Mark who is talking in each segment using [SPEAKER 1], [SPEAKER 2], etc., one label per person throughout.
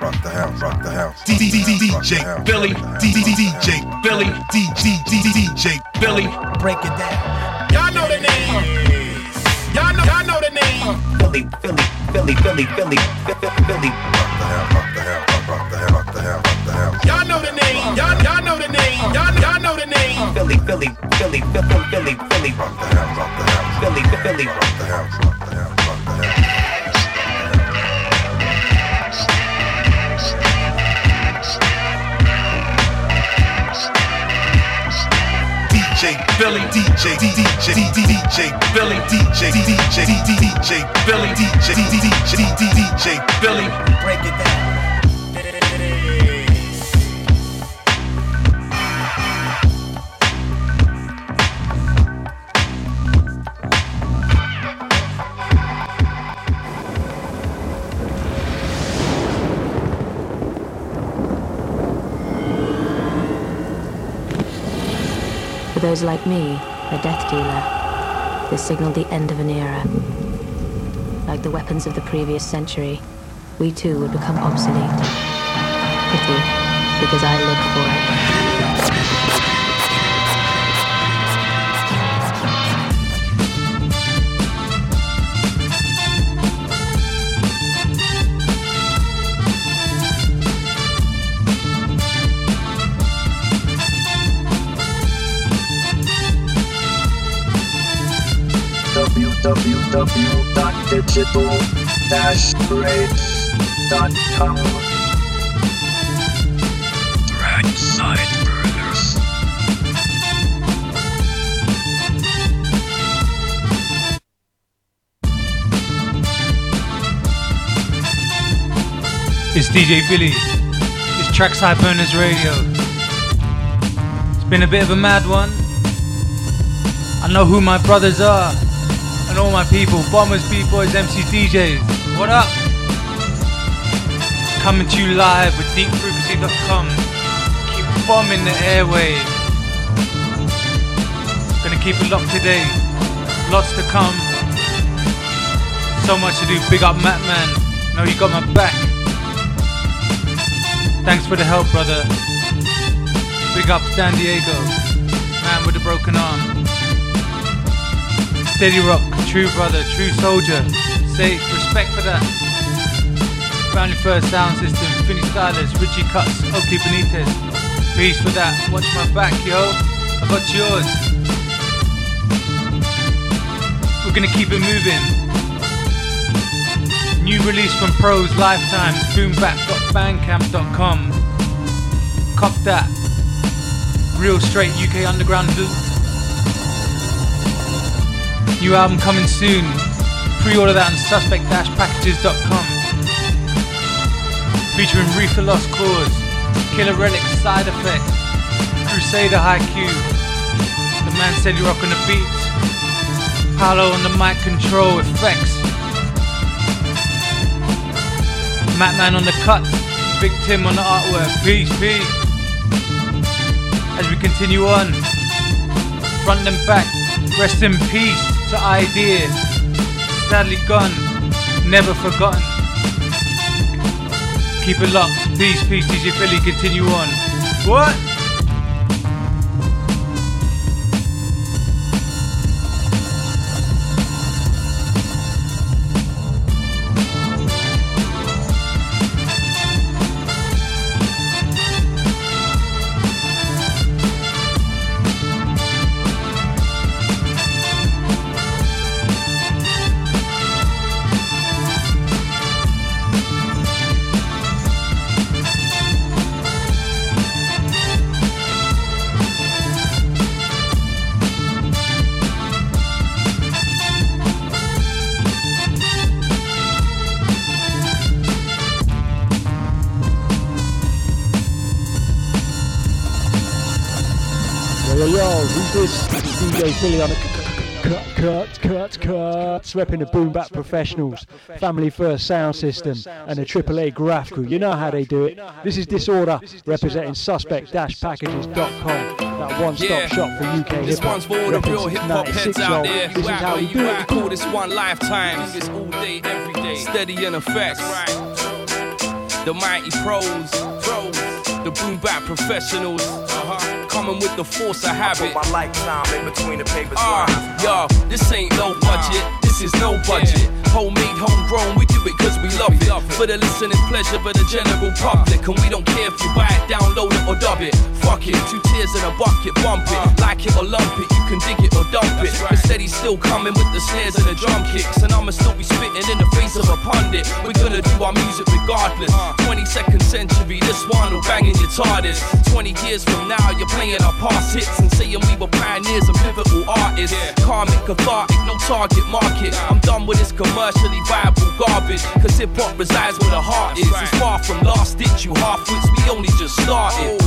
[SPEAKER 1] Rock the house, rock the house.
[SPEAKER 2] DJ Billy, DJ Billy, DJ Billy.
[SPEAKER 3] Break it down.
[SPEAKER 4] Y'all know the name. Y'all know, y'all know the name.
[SPEAKER 3] Philly, Philly, Philly, Philly, Philly, Philly.
[SPEAKER 1] Rock the house, rock the house, rock the house, rock the house, rock the house.
[SPEAKER 4] Y'all know the name. Y'all, y'all know the name. Y'all, y'all know the name.
[SPEAKER 3] Philly, Philly, Philly, Philly, Philly, Philly.
[SPEAKER 1] Rock the house, rock the house.
[SPEAKER 3] Philly, Philly.
[SPEAKER 1] Rock the house,
[SPEAKER 2] DJ Billy, DJ DJ DJ Billy, DJ DJ DJ Billy, DJ DJ DJ Billy.
[SPEAKER 3] Break it down.
[SPEAKER 5] Those like me, a death dealer, this signaled the end of an era. Like the weapons of the previous century, we too would become obsolete. Pity, because I lived for it.
[SPEAKER 6] Side burners.
[SPEAKER 7] It's DJ Philly. It's Trackside Burners Radio. It's been a bit of a mad one. I know who my brothers are and all my people. Bombers, B-boys, MC DJs. What up? Coming to you live with deepfrequency.com. Keep bombing the airwaves. Gonna keep it locked today. Lots to come. So much to do. Big up Matt Man. Know you got my back. Thanks for the help, brother. Big up San Diego, man with a broken arm. Steady rock, true brother, true soldier. Say respect for that. Family first sound system, Finny Stylers, Richie Cuts, Oakley Benitez. Peace for that. Watch my back, yo. I got yours. We're gonna keep it moving. New release from Pros Lifetimes, boombap.bandcamp.com. Cop that. Real straight UK underground loop. New album coming soon. Pre-order that on suspect-packages.com. Featuring Reefer Lost Cause, Killer Relic Side Effect, Crusader High Haiku. The man said you rock on the Beat, Paolo on the mic control effects. Matman on the cuts, Big Tim on the artwork. Peace, peace. As we continue on, front and back, rest in peace to Eyedea. Sadly gone, never forgotten. Keep it locked. Peace, peace, DJ Philly. Continue on. What?
[SPEAKER 8] Philly on the c- c- c- Cut, cut, cut. Repping the Boom Bap Professionals, Family First Sound System, and the AAA Graph Crew. You know how they do it. This is Disorder, representing suspect-packages.com. That one-stop
[SPEAKER 9] Yeah.
[SPEAKER 8] shop for UK
[SPEAKER 9] This
[SPEAKER 8] hip-hop.
[SPEAKER 9] one's for all the
[SPEAKER 8] Repping
[SPEAKER 9] real
[SPEAKER 8] since
[SPEAKER 9] hip hop
[SPEAKER 8] 96,
[SPEAKER 9] heads out
[SPEAKER 8] y'all.
[SPEAKER 9] there.
[SPEAKER 8] This
[SPEAKER 9] You
[SPEAKER 8] is
[SPEAKER 9] out
[SPEAKER 8] how
[SPEAKER 9] where
[SPEAKER 8] we
[SPEAKER 9] you
[SPEAKER 8] do
[SPEAKER 9] at?
[SPEAKER 8] it.
[SPEAKER 9] Call this one lifetime. Do this all day, every day. Steady in effects. The mighty pros, pros, the boom bap professionals. Uh-huh. Coming with the force of habit.
[SPEAKER 10] My lifetime in between the papers.
[SPEAKER 9] Ah, yo, this ain't no budget, this is no budget. Homemade, homegrown, we do it cause we love it. For the listening pleasure of the general public. And we don't care if you buy it, download it or dub it. Fuck it, two tears in a bucket, bump it. Like it or lump it, you can dig it or dump it. But steady still coming with the snares and the drum kicks. And I'ma still be spitting in the face of a pundit. We're gonna do our music regardless. 22nd century, this one will bang in your TARDIS. 20 years from now, you're playing our past hits and saying we were pioneers and pivotal artists. Karmic, cathartic, no target market. I'm done with this commercially viable garbage. Cause hip hop resides where the heart is. It's far from last ditch, you half wits, we only just started.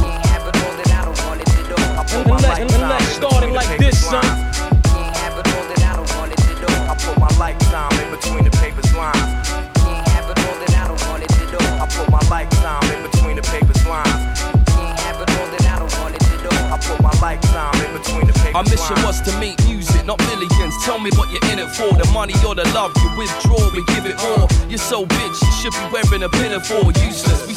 [SPEAKER 10] And let, and let's start it like this, son. I put my lifetime in between the papers lines. I put my lifetime in between the papers lines. I put my lifetime in between the papers
[SPEAKER 9] Our mission was to meet music, not millions. Tell me what you're in it for. The money or the love, you withdraw, we give it all. You're so bitch, you should be wearing a pinafore. Useless, we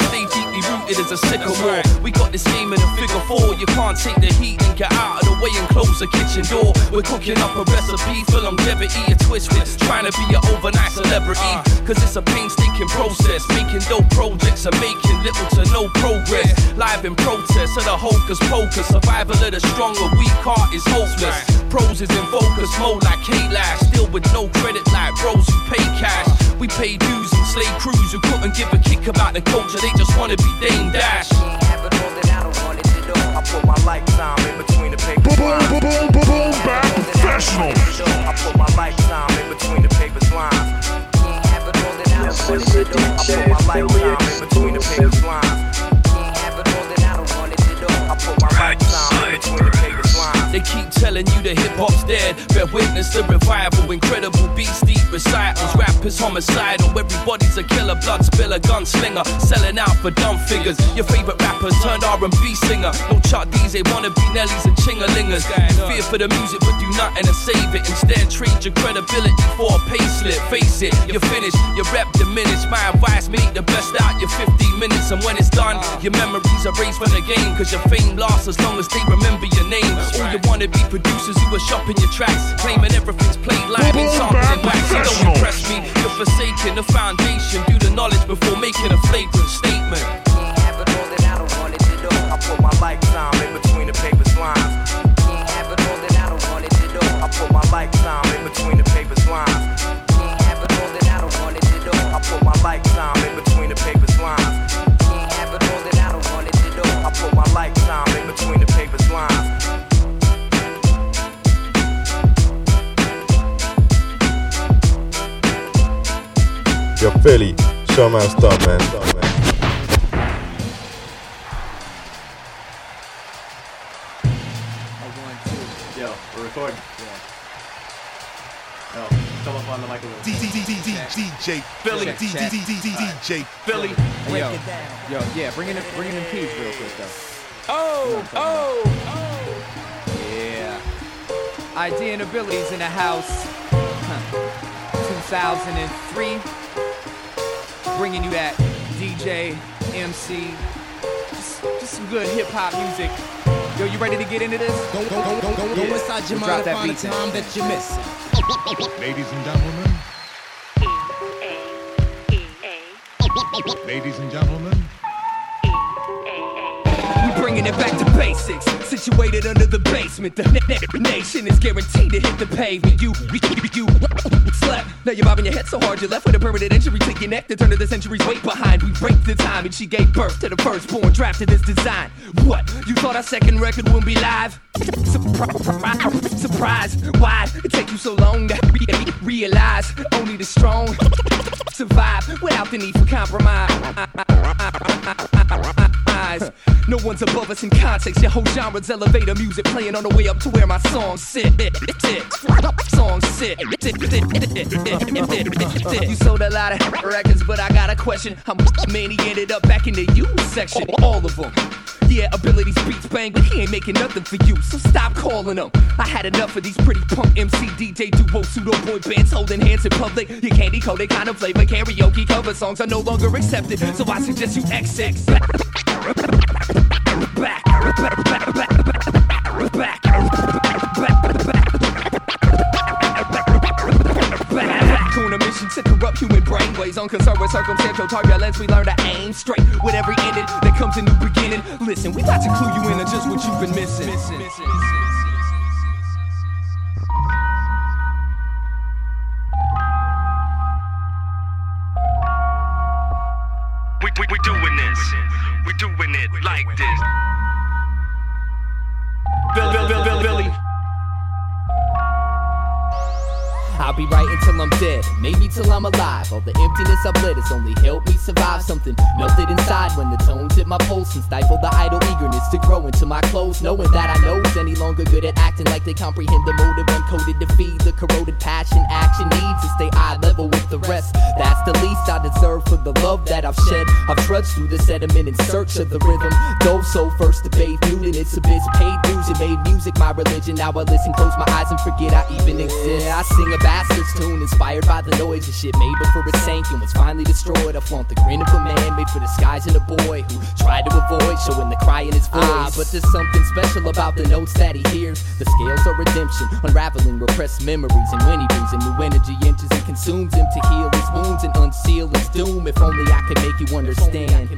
[SPEAKER 9] deeply rooted as a sycamore. We got this game in a figure four. You can't take the heat and get out of the way and close the kitchen door. We're cooking up a recipe for longevity. You're twisted, trying to be an overnight celebrity. Uh. Cause it's a painstaking process. Making dope projects and making little to no progress. Live in protest of the hocus pocus. Survival of the strong, a weak heart is hopeless. Pros is in focus mode like K-Lash. Still with no credit like bros who pay cash. We pay dues and slave crews who couldn't give a kick about the culture. They just wanna be Dame Dash.
[SPEAKER 10] I put my lifetime in between the papers lines. I put my lifetime in between the papers lines. I put my lifetime in between the papers lines. I
[SPEAKER 9] telling you the hip hop's dead. Bear witness the revival, incredible beats, deep recitals. Rappers homicidal, everybody's a killer, blood spiller, gunslinger. Selling out for dumb figures. Your favorite rappers turned R&B singer. No Chuck D's, they wanna be Nellies and Chingalingers. You fear for the music, but do nothing to save it. Instead, trade your credibility for a payslip. Face it, you're finished, your rep diminished. My advice, make the best out your 15 minutes. And when it's done, your memories erased from the game. Cause your fame lasts as long as they remember your name. All you wanna be producers who are shopping your tracks, claiming everything's played live in and sampling wax. You don't impress me, you're forsaking the foundation. Do the knowledge before making a flagrant statement.
[SPEAKER 10] I put my lifetime in between the papers lines. I put my lifetime in between the papers lines. I put my lifetime
[SPEAKER 11] Yo, Philly, show my stuff, man.
[SPEAKER 12] Yo, we're recording. Yo, come up on the microphone.
[SPEAKER 2] DJ Philly,
[SPEAKER 12] Check, check.
[SPEAKER 2] DJ Philly.
[SPEAKER 12] Yo, yo, yeah, bring in, bring in them keys real quick though. Oh, oh, oh. Yeah. Eyedea and abilities in the house. 2003. Bringing you that DJ, MC, just, just some good hip hop music. Yo, you ready to get into this?
[SPEAKER 13] Go, go, go, go, go, go inside your
[SPEAKER 12] We'll
[SPEAKER 13] mind
[SPEAKER 12] drop that
[SPEAKER 13] and find a
[SPEAKER 12] beat in.
[SPEAKER 13] time that you miss.
[SPEAKER 14] Ladies and gentlemen. Ladies and gentlemen.
[SPEAKER 15] Back to basics. Situated under the basement, the na- na- nation is guaranteed to hit the pavement. You, you, you slept. Now you're bobbing your head so hard, you're left with a permanent injury to your neck. The turn of the century's weight behind. We break the time, and she gave birth to the firstborn drafted this design. What? You thought our second record wouldn't be live? Surprise! Surprise! Why'd it take you so long to re- realize only the strong survive without the need for compromise?
[SPEAKER 16] No one's above us in context. Your whole genre's elevator music playing on the way up to where my songs sit. Songs sit. You sold a lot of records, but I got a question. How much man he ended up back in the U section? All of them. Yeah, abilities beats bang, but he ain't making nothing for you. So stop calling him. I had enough of these pretty punk MC DJ duo pseudo boy bands holding hands in public. Your candy coated kind of flavor karaoke cover songs are no longer accepted. So I suggest you exit. Unconcerned with circumstantial turbulence, we learn to aim straight with every ending that comes a new beginning. Listen, we got to clue you in on just what you've been missing.
[SPEAKER 13] We, we, doing this. We doing it like this.
[SPEAKER 11] Billy, Billy.
[SPEAKER 16] I'll be right until I'm dead, maybe till I'm alive. All the emptiness I've lit has only helped me survive. Something melted inside when the tones hit my pulse and stifled the idle eagerness to grow into my clothes. Knowing that I know's any longer good at acting like they comprehend the motive uncoded to feed the corroded passion. Action needs to stay eye level with the rest. That's the least I deserve for the love that I've shed. I've trudged through the sediment in search of the rhythm. Dove so first to bathe nude in its abyss. Paid dues and made music my religion. Now I listen, close my eyes and forget I even exist. I sing a bastard's tune inspired by the noise of shit made before it sank and was finally destroyed. I flaunt the grin of a man made for disguising a boy who tried to avoid showing the cry in his voice. Ah, but there's something special about the notes that he hears. The scales are redemption, unraveling repressed memories. And when he brings a new energy, enters and consumes him to heal his wounds and unseal his doom. If only I could make you understand.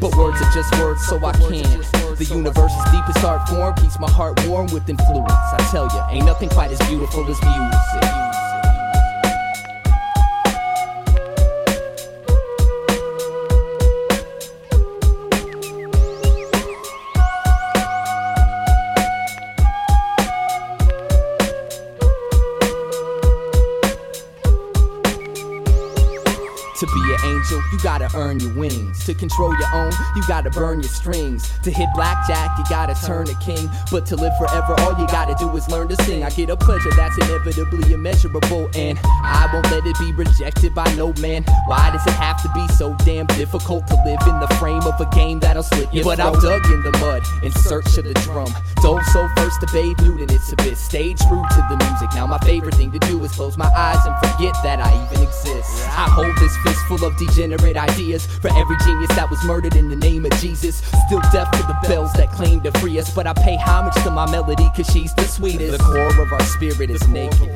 [SPEAKER 16] But words are just words, so I can't. The universe's deepest art form keeps my heart warm with influence. I tell ya, ain't nothing quite as beautiful as music. You gotta earn your wings. To control your own, you gotta burn your strings. To hit blackjack, you gotta turn a king. But to live forever, all you gotta do is learn to sing. I get a pleasure that's inevitably immeasurable, and I won't let it be rejected by no man. Why does it have to be so damn difficult to live in the frame of a game that'll slit you? But I've dug in the mud in search of the drum. Dove so first to bathe nude in its abyss. Stayed true to the music. Now my favorite thing to do is close my eyes and forget that I even exist. I hold this fistful of degenerate ideas for every genius that was murdered in the name of Jesus. Still deaf to the bells that claim to free us, but I pay homage to my melody cause she's the sweetest. The core of our spirit is naked.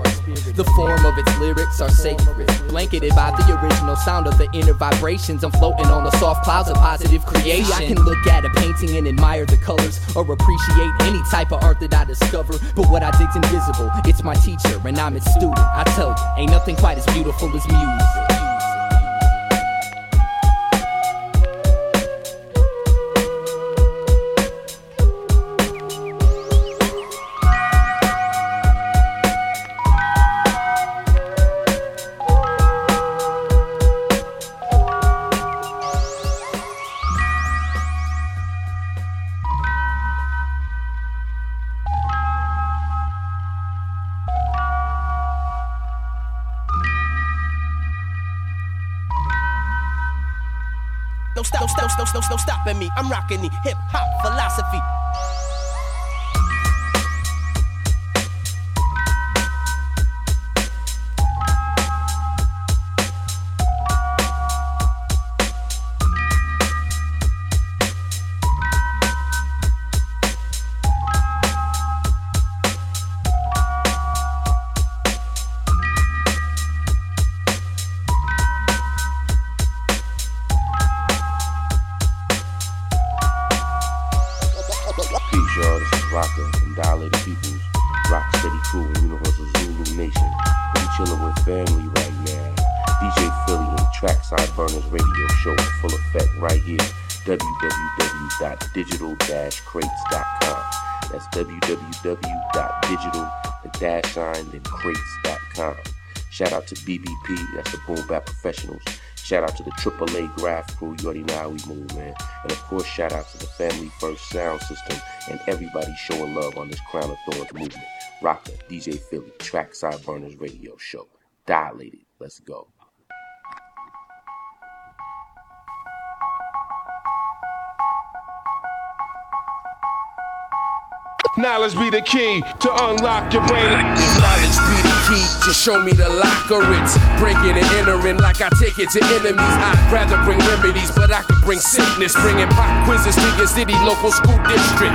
[SPEAKER 16] The form of its lyrics are sacred. Blanketed by the original sound of the inner vibrations. I'm floating on the soft clouds of positive creation. I can look at a painting and admire the colors or appreciate any type of art that I discover. But what I dig's invisible. It's my teacher and I'm its student. I tell you, ain't nothing quite as beautiful as music.
[SPEAKER 3] I'm rocking the hip hop philosophy.
[SPEAKER 17] To BBP, that's the Boom Bap Professionals. Shout out to the AAA Graph crew. You already know how we move, man. And of course, shout out to the Family First Sound System and everybody showing love on this Crown of Thorns movement. Rocker, DJ Philly, Trackside Burners Radio Show. Dilated. Let's go.
[SPEAKER 4] Knowledge be the key to unlock your brain.
[SPEAKER 18] Knowledge be the key to show me the locker. It's breaking and entering like I take it to enemies. I'd rather bring remedies, but I could bring sickness. Bringing pop quizzes to your city, local school district.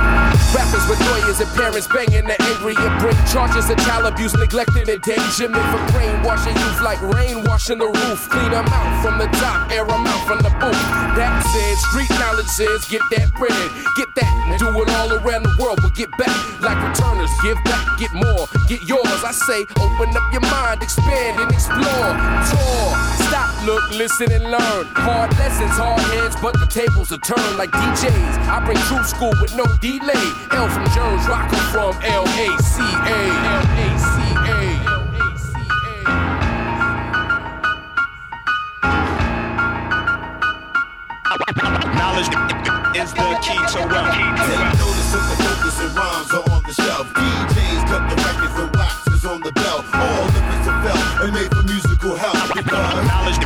[SPEAKER 18] Rappers with lawyers and parents banging the angry and bring charges of child abuse, neglected endangerment for brainwashing youth like rain washing the roof. Clean them out from the top, air them out from the booth. That said, street knowledge says get that bread, get that and do it all around the world, but get back like returners. Give back, get more, get yours. I say, open up your mind, expand and explore. Tour, stop, look, listen and learn. Hard lessons, hard heads, but the tables are turned like DJs. I bring true school with no delay. L from Jones, Rocco from L A C A. L A C A.
[SPEAKER 19] Knowledge is the key to wealth.
[SPEAKER 20] Take notice of the focus and rhymes are on the shelf. DJs cut the records and waxes on the bell. All lyrics are felt and made for musical help. Because
[SPEAKER 19] knowledge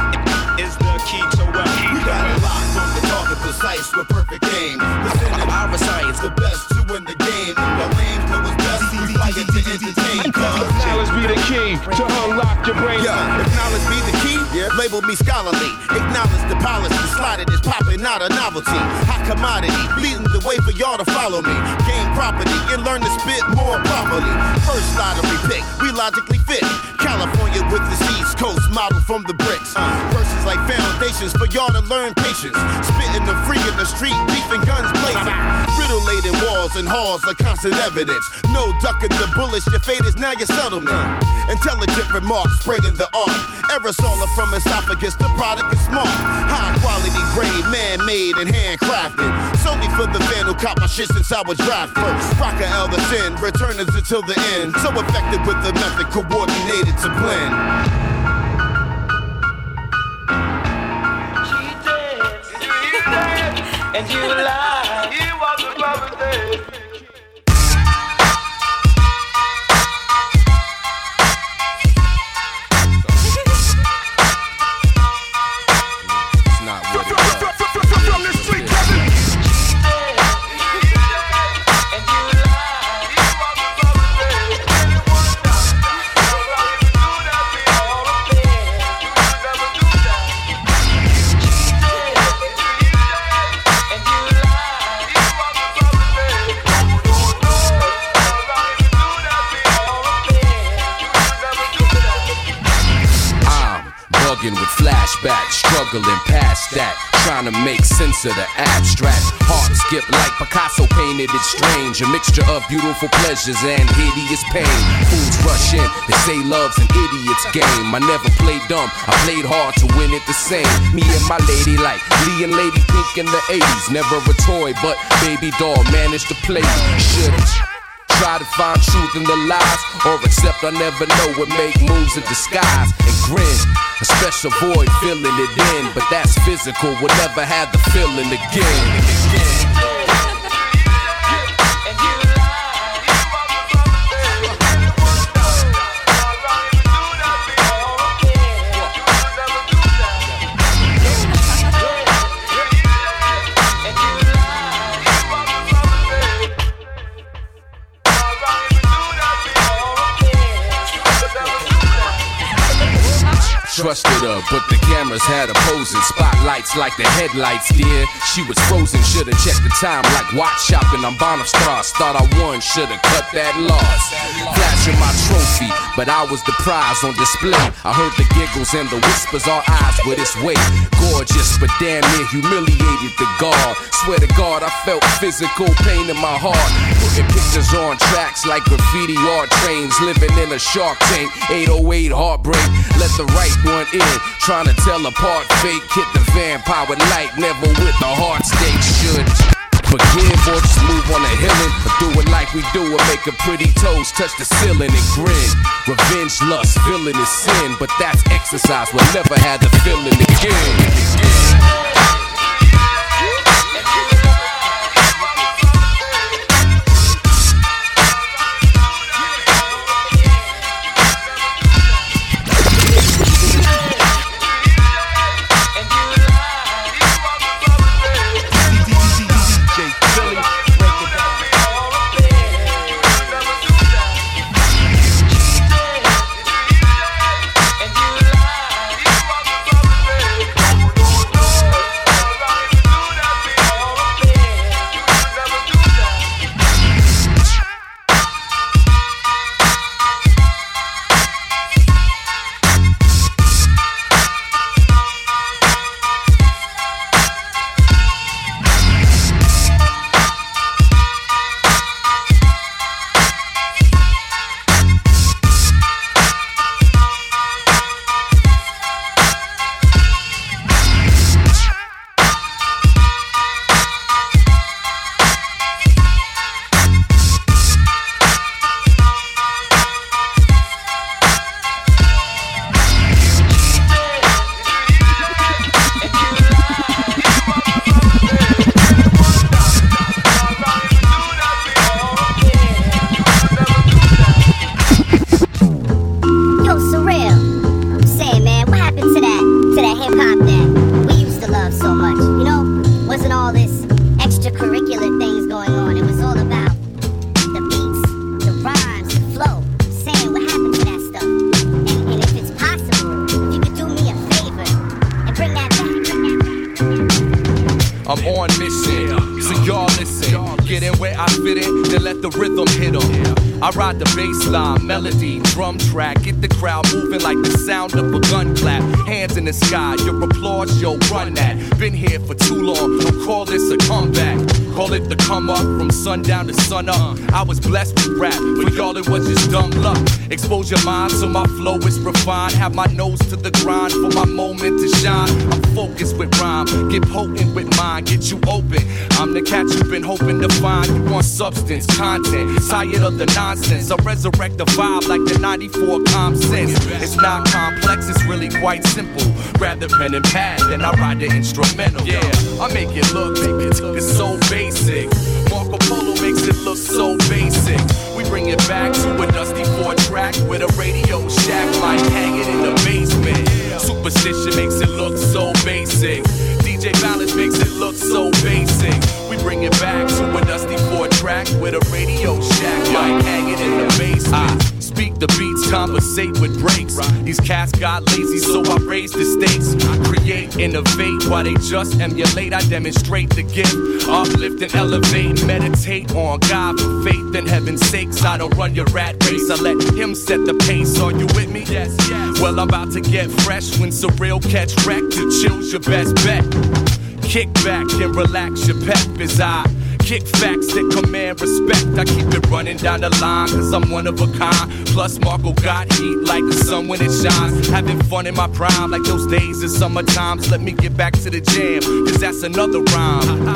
[SPEAKER 19] is the key to wealth.
[SPEAKER 20] We got it locked on the target, precise with perfect aim. Presenting our science, the best to win the game. The lame know what's best. We it to entertain.
[SPEAKER 4] Knowledge be the key to unlock your brain.
[SPEAKER 20] Yeah, if knowledge be the key, label me scholarly. Acknowledge the policy, slotted is popping, not a novelty. Hot commodity, leading the way for y'all to follow me. Gain property and learn to spit more properly. First lottery pick, we logically fit. California with the East Coast model from the bricks. Verses like foundations for y'all to learn patience. Spitting the free in the street, beefing guns blazing. Laden walls and halls are constant evidence. No ducking the bullets, your fate is now your settlement. Intelligent remarks, spraying the art. Aerosol from esophagus, the product is smart. High quality grade, man made and handcrafted. Solely for the fan who caught my shit since I was drafted. Rocker Elder Sin, returners until the end. So effective with the method, coordinated to blend.
[SPEAKER 21] And you lie. He was a brother
[SPEAKER 18] struggling past that. Trying to make sense of the abstract. Heart skip like Picasso painted it strange. A mixture of beautiful pleasures and hideous pain. Fools rush in, they say love's an idiot's game. I never played dumb, I played hard to win it the same. Me and my lady like Lee and Lady Pink in the 80s. Never a toy, but baby doll managed to play. Should Try to find truth in the lies, or accept I never know what make moves in disguise and grin. A special void filling it in, but that's physical. Will never have the feeling again. Trusted her, but the cameras had opposing spotlights like the headlights did. She was frozen, should've checked the time like watch shopping on Bonham Stars. Thought I won, should've cut that loss. Flashing my trophy, but I was the prize on display. I heard the giggles and the whispers, all eyes with its weight. Gorgeous, but damn near humiliated the guard. Swear to God, I felt physical pain in my heart. Putting pictures on tracks like graffiti art trains. Living in a shark tank, 808 heartbreak. Let the right one in, trying to tell apart fake. Hit the vampire light, never with the heart stake. Should
[SPEAKER 22] Forgive or just move on to healing. Or do it like we do it, make a pretty toes touch the ceiling and grin. Revenge, lust, feeling is sin, but that's exercise. We'll never have the feeling again. Refined. Have my nose to the grind for my moment to shine. I'm focused with rhyme, get potent with mine, get you open. I'm the cat you've been hoping to find. You want substance, content, tired of the nonsense. I resurrect the vibe like the 94 com sense. It's not complex, it's really quite simple. Grab the pen and pad, then I ride the instrumental. Yeah, I make it look, it's, it's so basic. Marco Polo makes it look so basic. We bring it back to a dusty four track with a radio shack like hanging in the basement. Superstition makes it look so basic. DJ Balance makes it look so basic. We bring it back to a dusty four track with a radio shack like hanging in the basement. Speak the beats, conversate with breaks. These cats got lazy, so I raise the stakes. I Create, innovate while they just emulate. I demonstrate the gift. Uplift and elevate, meditate on God for faith and heaven's sakes. I don't run your rat race, I let Him set the pace. Are you with me? Yes, yes. Well, I'm about to get fresh when surreal catch wreck to choose your best bet. Kick back and relax your pep as I kick facts that command respect. I keep it running down the line, cause I'm one of a kind. Plus, Marco got heat like the sun when it shines. Having fun in my prime, like those days in summer times. Let me get back to the jam, cause that's another rhyme.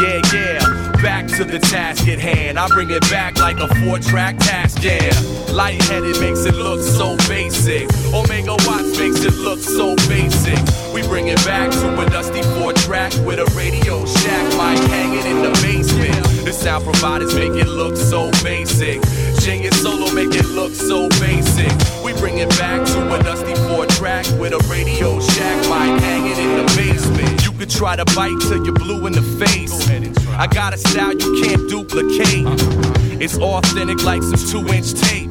[SPEAKER 22] Yeah, yeah. Back to the task at hand. I bring it back like a four track task, yeah. Lightheaded makes it look so basic. Omega Watts makes it look so basic. We bring it back to a dusty four track with a radio shack mic hanging in the basement. The sound providers make it look so basic. Genius Solo make it look so basic. We bring it back to a dusty four track with a radio shack mic hanging in the basement. You could try to bite till you're blue in the face. I got a style you can't duplicate. It's authentic like some two inch tape.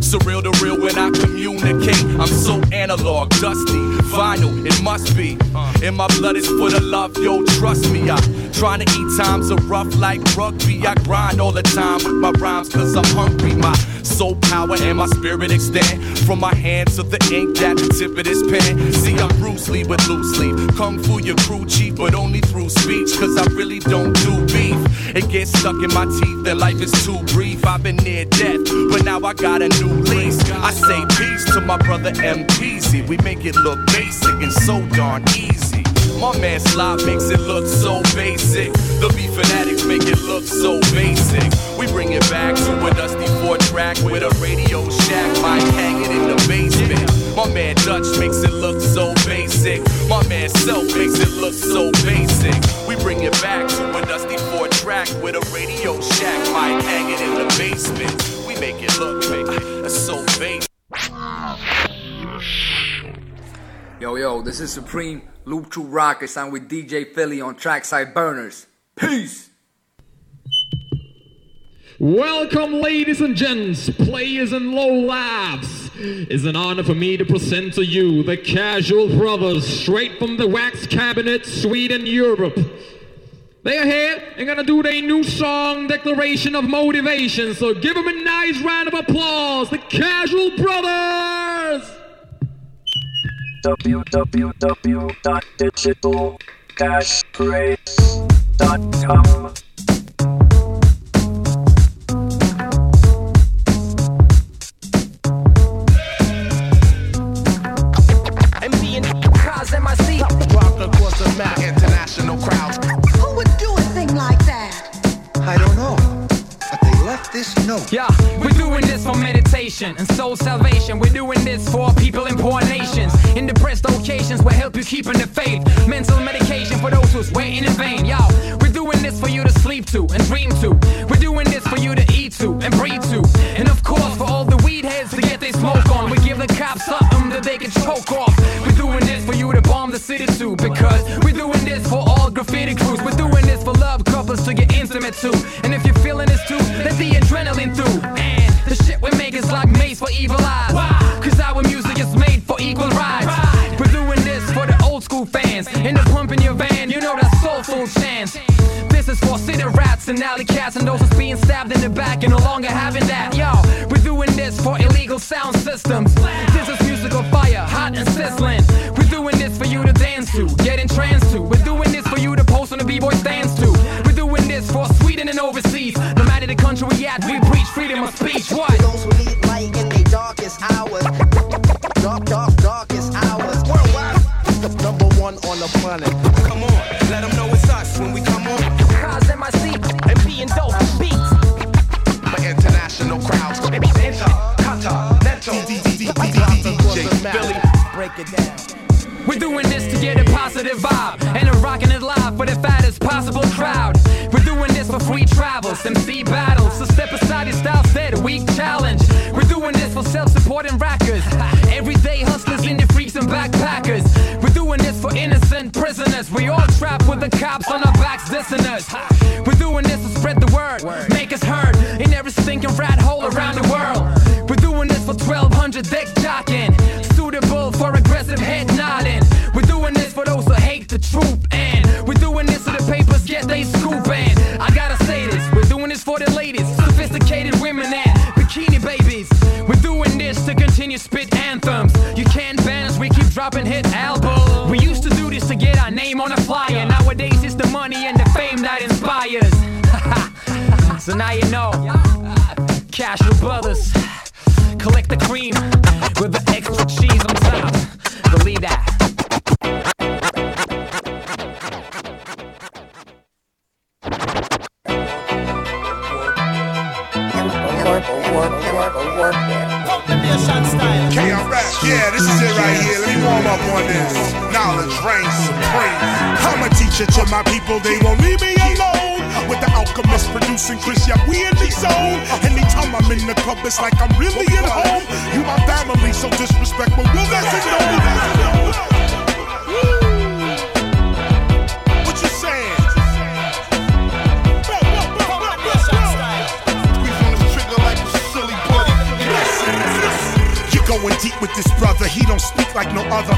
[SPEAKER 22] Surreal to real when I communicate. I'm so analog, dusty, vinyl, it must be. In my blood is for the love, yo, trust me. I trying to eat times are rough like rugby. I grind all the time with my rhymes cause I'm hungry. My soul power and my spirit extend from my hand to the ink at the tip of this pen. See, I'm Bruce Lee with loose sleeve. Kung Fu your crew cheap, but only through speech. Cause I really don't do beef. It gets stuck in my teeth and life is too brief. I've been near death, but now I got a new lease. I say peace to my brother MPZ. We make it look basic and so darn easy. My man Slop makes it look so basic. The beat fanatics make it look so basic. We bring it back to a dusty four track with a radio shack, mic hanging in the basement. My man Dutch makes it look so basic. My man Self makes it look so basic. We bring it back to a dusty four track with a radio shack, mic hanging in the basement. We make it look uh, so basic.
[SPEAKER 12] Yo, yo, this is Supreme Loop True Rockers. I'm with DJ Philly on Trackside Burners. Peace!
[SPEAKER 23] Welcome, ladies and gents, players and low lives. It's an honor for me to present to you the Casual Brothers, straight from the Wax Cabinet, Sweden, Europe. They are here and gonna do their new song, Declaration of Motivation. So give them a nice round of applause, the Casual Brothers!
[SPEAKER 24] Map, international crowds.
[SPEAKER 25] Who would do a thing like that?
[SPEAKER 26] I don't know, but they left this note.
[SPEAKER 27] Yeah, we're doing this for meditation and soul salvation. We're doing this for people in poor nations. In depressed occasions, we'll help you keep in the faith. Mental medication for those who's waiting in vain. Yo, we're doing this for you to sleep to and dream to. We're doing this for you to eat to and breathe to. And of course, for all the weed heads to get their smoke on. We give the cops something that they can choke off. We're doing this for you to bomb the city too. Because we're doing this for all graffiti crews. We're doing this for love couples to get intimate too. And if you're feeling this too, let the adrenaline through. Maze for evil eyes. Cause our music is made for equal rights. We're doing this for the old school fans. In the pump in your van, you know that soulful chance. This is for city rats and alley cats and those who's being stabbed in the back and no longer having that. Yo, we're doing this for illegal sound systems. Positive vibe and a rocking it live for the fattest possible crowd. We're doing this for free travels, MC battles. So step aside your style set, a week challenge. We're doing this for self-supporting rackers, everyday hustlers, indie freaks, and backpackers. We're doing this for innocent prisoners. We all trapped with the cops on our backs, dissing us. We're doing this to spread the word, make us heard in every stinking rat hole around the world. We're doing this for 1200 deck
[SPEAKER 2] my people, they won't leave me alone. With the alchemist producing Chris, yeah, we in the zone. Anytime I'm in the club, it's like I'm really at home. You my family, so disrespectful. Well, that's a no. What you saying? Going deep with this brother, he don't speak like no other.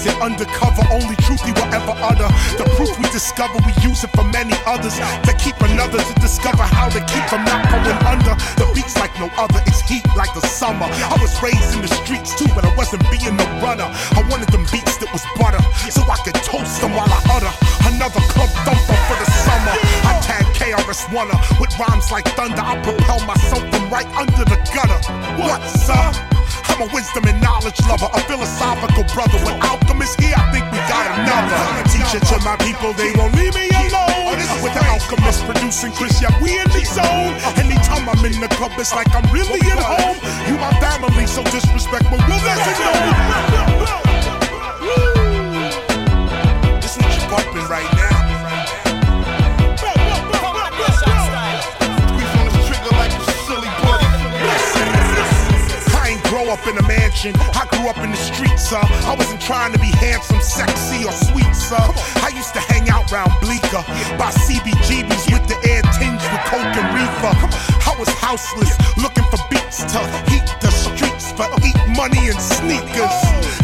[SPEAKER 2] It undercover, only truth he will ever utter. The proof we discover, we use it for many others. To keep another to discover how to keep from not going under. The beat's like no other, it's heat like the summer. I was raised in the streets too, but I wasn't being no runner. I wanted them beats that was butter, so I could toast them while I utter. Another club thumper for the summer. I tag KRS One with rhymes like thunder. I propel myself from right under the gutter. What, sir? I'm I'm a wisdom and knowledge lover, a philosophical brother. People, they won't leave me alone. With the alchemist producing Chris, yeah, we in the zone. Anytime I'm in the club, it's like I'm really at home. You my family, so disrespect, but we'll let you know. This what you bumping right now. Squeeze on this trigger like a silly buddy. I ain't grow up in a mansion. I grew up in the streets, sir. I wasn't trying to be handsome, sexy, or sweet, sir. I used to hang out round Bleecker by CBGBs with the air tinged with coke and reefer. I was houseless, looking for beats to heat the streets for eat money and sneakers.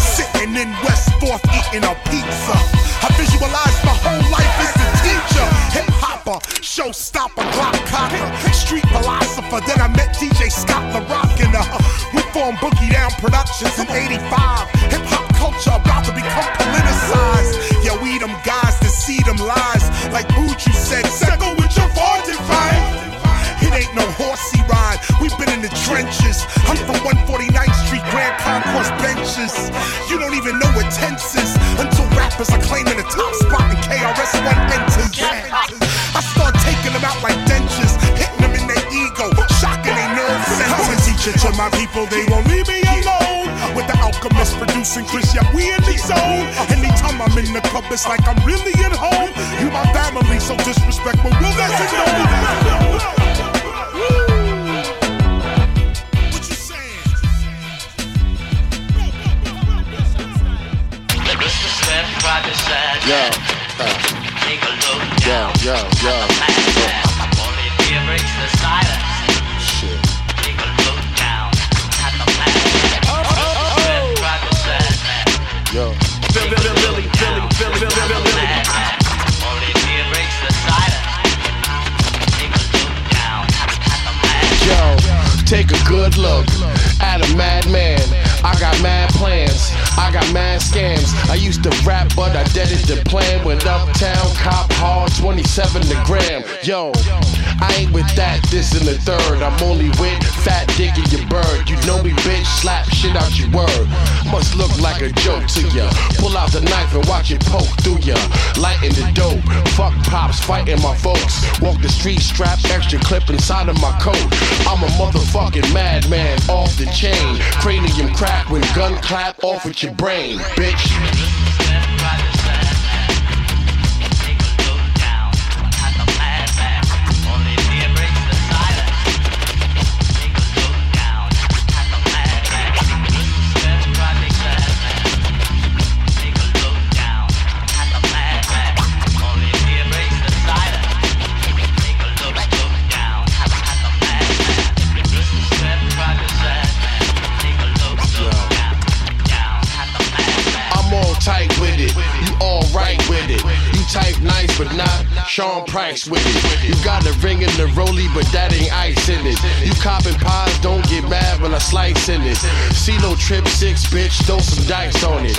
[SPEAKER 2] Sitting in West Fourth eating a pizza. I visualized my whole life as the teacher. Hip hopper, showstopper, clock cocker, street philosopher. Then I met DJ Scott LaRock and uh, we formed Boogie Down Productions in 85. Hip hop culture about to become politicized. Yeah, we them guys that see them lies. Like Buju said, second with your 45. It ain't no horsey ride. We've been in the trenches. I'm from 149th Street, Grand Concourse benches. You don't even know what tense is until rappers are claiming the top spot in KRS-One enters. I start taking them out like dentures, hitting them in their ego, shocking their nerve. I'm a teacher to my people, they won't leave me alchemist producing Chris, yeah, we in the zone. Anytime I'm in the club, it's like I'm really at home. You my family, so disrespect, but we'll let you know.
[SPEAKER 28] Yo, uh, yo, yo, yo.
[SPEAKER 29] Only fear breaks the silence. Take a
[SPEAKER 28] good look at a madman. I got mad plans, I got mad scams. I used to rap, but I deaded the plan. Went uptown, cop hard, 27 the gram. Yo, I ain't with that, this and the third. I'm only with fat dick in your bird. You know me, bitch, slap shit out your word. Must look like a joke to ya. Pull out the knife and watch it poke through ya. Lighting the dope, fuck pops, fighting my folks. Walk the street, strap extra clip inside of my coat. I'm a motherfucking madman, off the chain. Cranium crack when gun clap off with your brain, bitch. Trip six, bitch, throw some dice on it.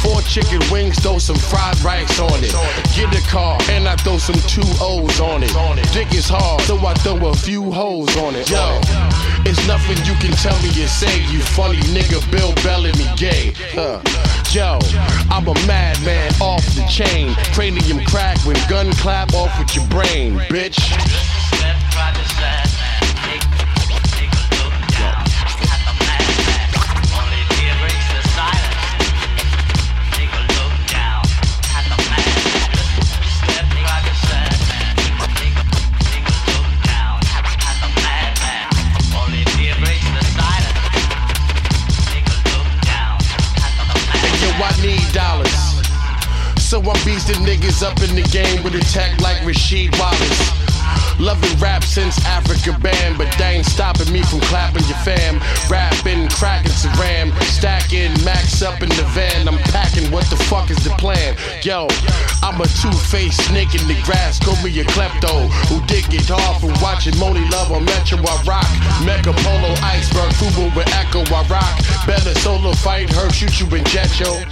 [SPEAKER 28] Four chicken wings, throw some fried rice on it. Get a car, and I throw some two O's on it. Dick is hard, so I throw a few hoes on it. Yo, it's nothing you can tell me or say. You funny nigga, Bill Bellamy gay. Huh. Yo, I'm a madman off the chain. Cranium crack when gun clap off with your brain, bitch. I'm niggas up in the game with a tech like Rasheed Wallace. Loving rap since Africa banned, but they ain't stopping me from clapping your fam. Rapping, cracking ram, stacking, max up in the van. I'm packing, what the fuck is the plan? Yo, I'm a two-faced snake in the grass, call me a klepto. Who dig guitar from watching Monie Love on Metro, I rock. Mega Polo, Iceberg, Fubu with Ecko, I rock. Better solo fight her, shoot you in jet, yo.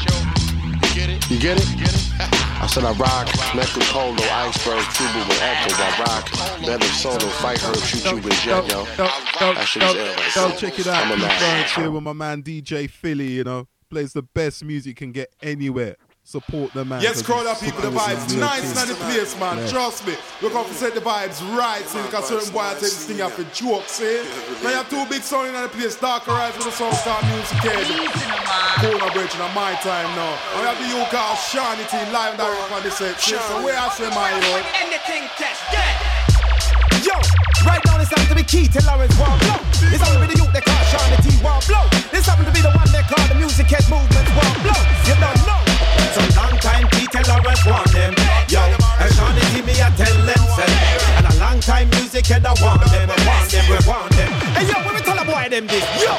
[SPEAKER 28] You get it? You get it? I said I rock Metal Polo, Iceberg, Cuba with Ecko. I rock Better Solo, Fight Herb, Shoot You with Jet, yo. That shit ill
[SPEAKER 30] Yo, check it
[SPEAKER 28] I'm
[SPEAKER 30] out.
[SPEAKER 28] a
[SPEAKER 30] Keith
[SPEAKER 28] man.
[SPEAKER 30] Here with my man DJ Philly, you know. Plays the best music you can get anywhere. Support the man.
[SPEAKER 2] Yes,
[SPEAKER 30] 'cause
[SPEAKER 2] crowd
[SPEAKER 30] up
[SPEAKER 2] people, the
[SPEAKER 30] supporting
[SPEAKER 2] vibes
[SPEAKER 30] his real
[SPEAKER 2] nice
[SPEAKER 30] team.
[SPEAKER 2] in the place, man.
[SPEAKER 30] Yeah.
[SPEAKER 2] Trust me. We come to set the vibes right, so because certain boy I take this thing out for jokes, eh? Now you have two big sound in the place, Dark Horizon with the song Star Music Head. Corner Bridge in my time now. And we have the you call Shawnee team live and direct on the set. see? So where I say my yo?
[SPEAKER 3] Anything test, Yo, right now it's time to be key to Lawrence War Blow. It's time to be the youth they call Shawnee T War Blow. This happen to be the one they call the music head movement War Blow. You don't know. So long time tell Lawrence want them. Yo, and Shawnee me I tell them say. And a long time music head I want them, I want them, we want them. Hey yo, when we tell a boy them this, yo.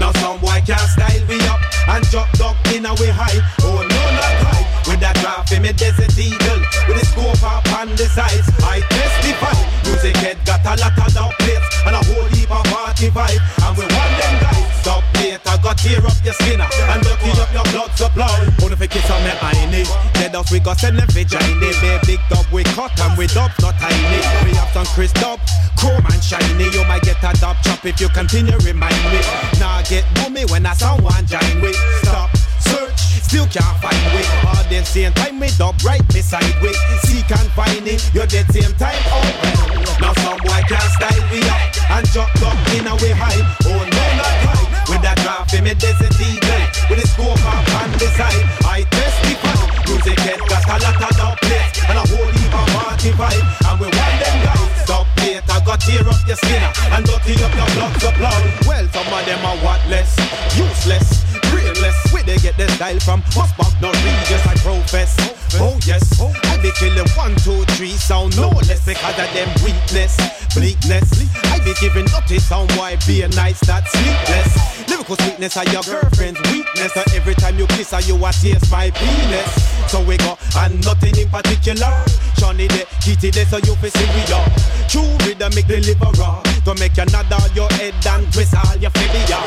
[SPEAKER 3] Now some boy can't style we up and drop dog in a way high. Oh no, not high. With that draft in me desert eagle. With the scope up on the sides. I testify. Music head got a lot of dog plates and a whole heap of party vibe. And we want them guys. Dog plate, I got tear up your skinner and dirty up your blood supply. Kiss on me hiney. Dead us we got send them vagina. Baby, big dub we cut and we dub not tiny. We have some Chris dub, chrome and shiny. You might get a dub chop if you continue remind me. Now get boomy when I someone join we. Stop. Search, still can't find way. All the same time we dub right beside we. Seek and find it, you're dead same time. Oh. Now some boy can't style we up and jump up in a way high. Oh no, not high. With that draft in me desert eagle, with the scope up the side. I testify. Music head got a lot of dub plates and a whole heap of party vibe. And we want them guys. Dub plate, I got tear up your skinner and dirty up your blood supply. Well, some of them are worthless, useless, brainless. Where they get their style from? Must bump no religious I profess. Oh yes, I be killing one, two, three sound no less because of them weakness, bleakness. I be giving dirty sound why be a nice that sleepless. Lyrical sweetness are your girlfriend's weakness. So every time you kiss her, you a taste my penis. So we go and nothing in particular. Shawnee the kitty there, so you feel are. True rhythm make deliverer to make you nod all your head and twist all your fibia.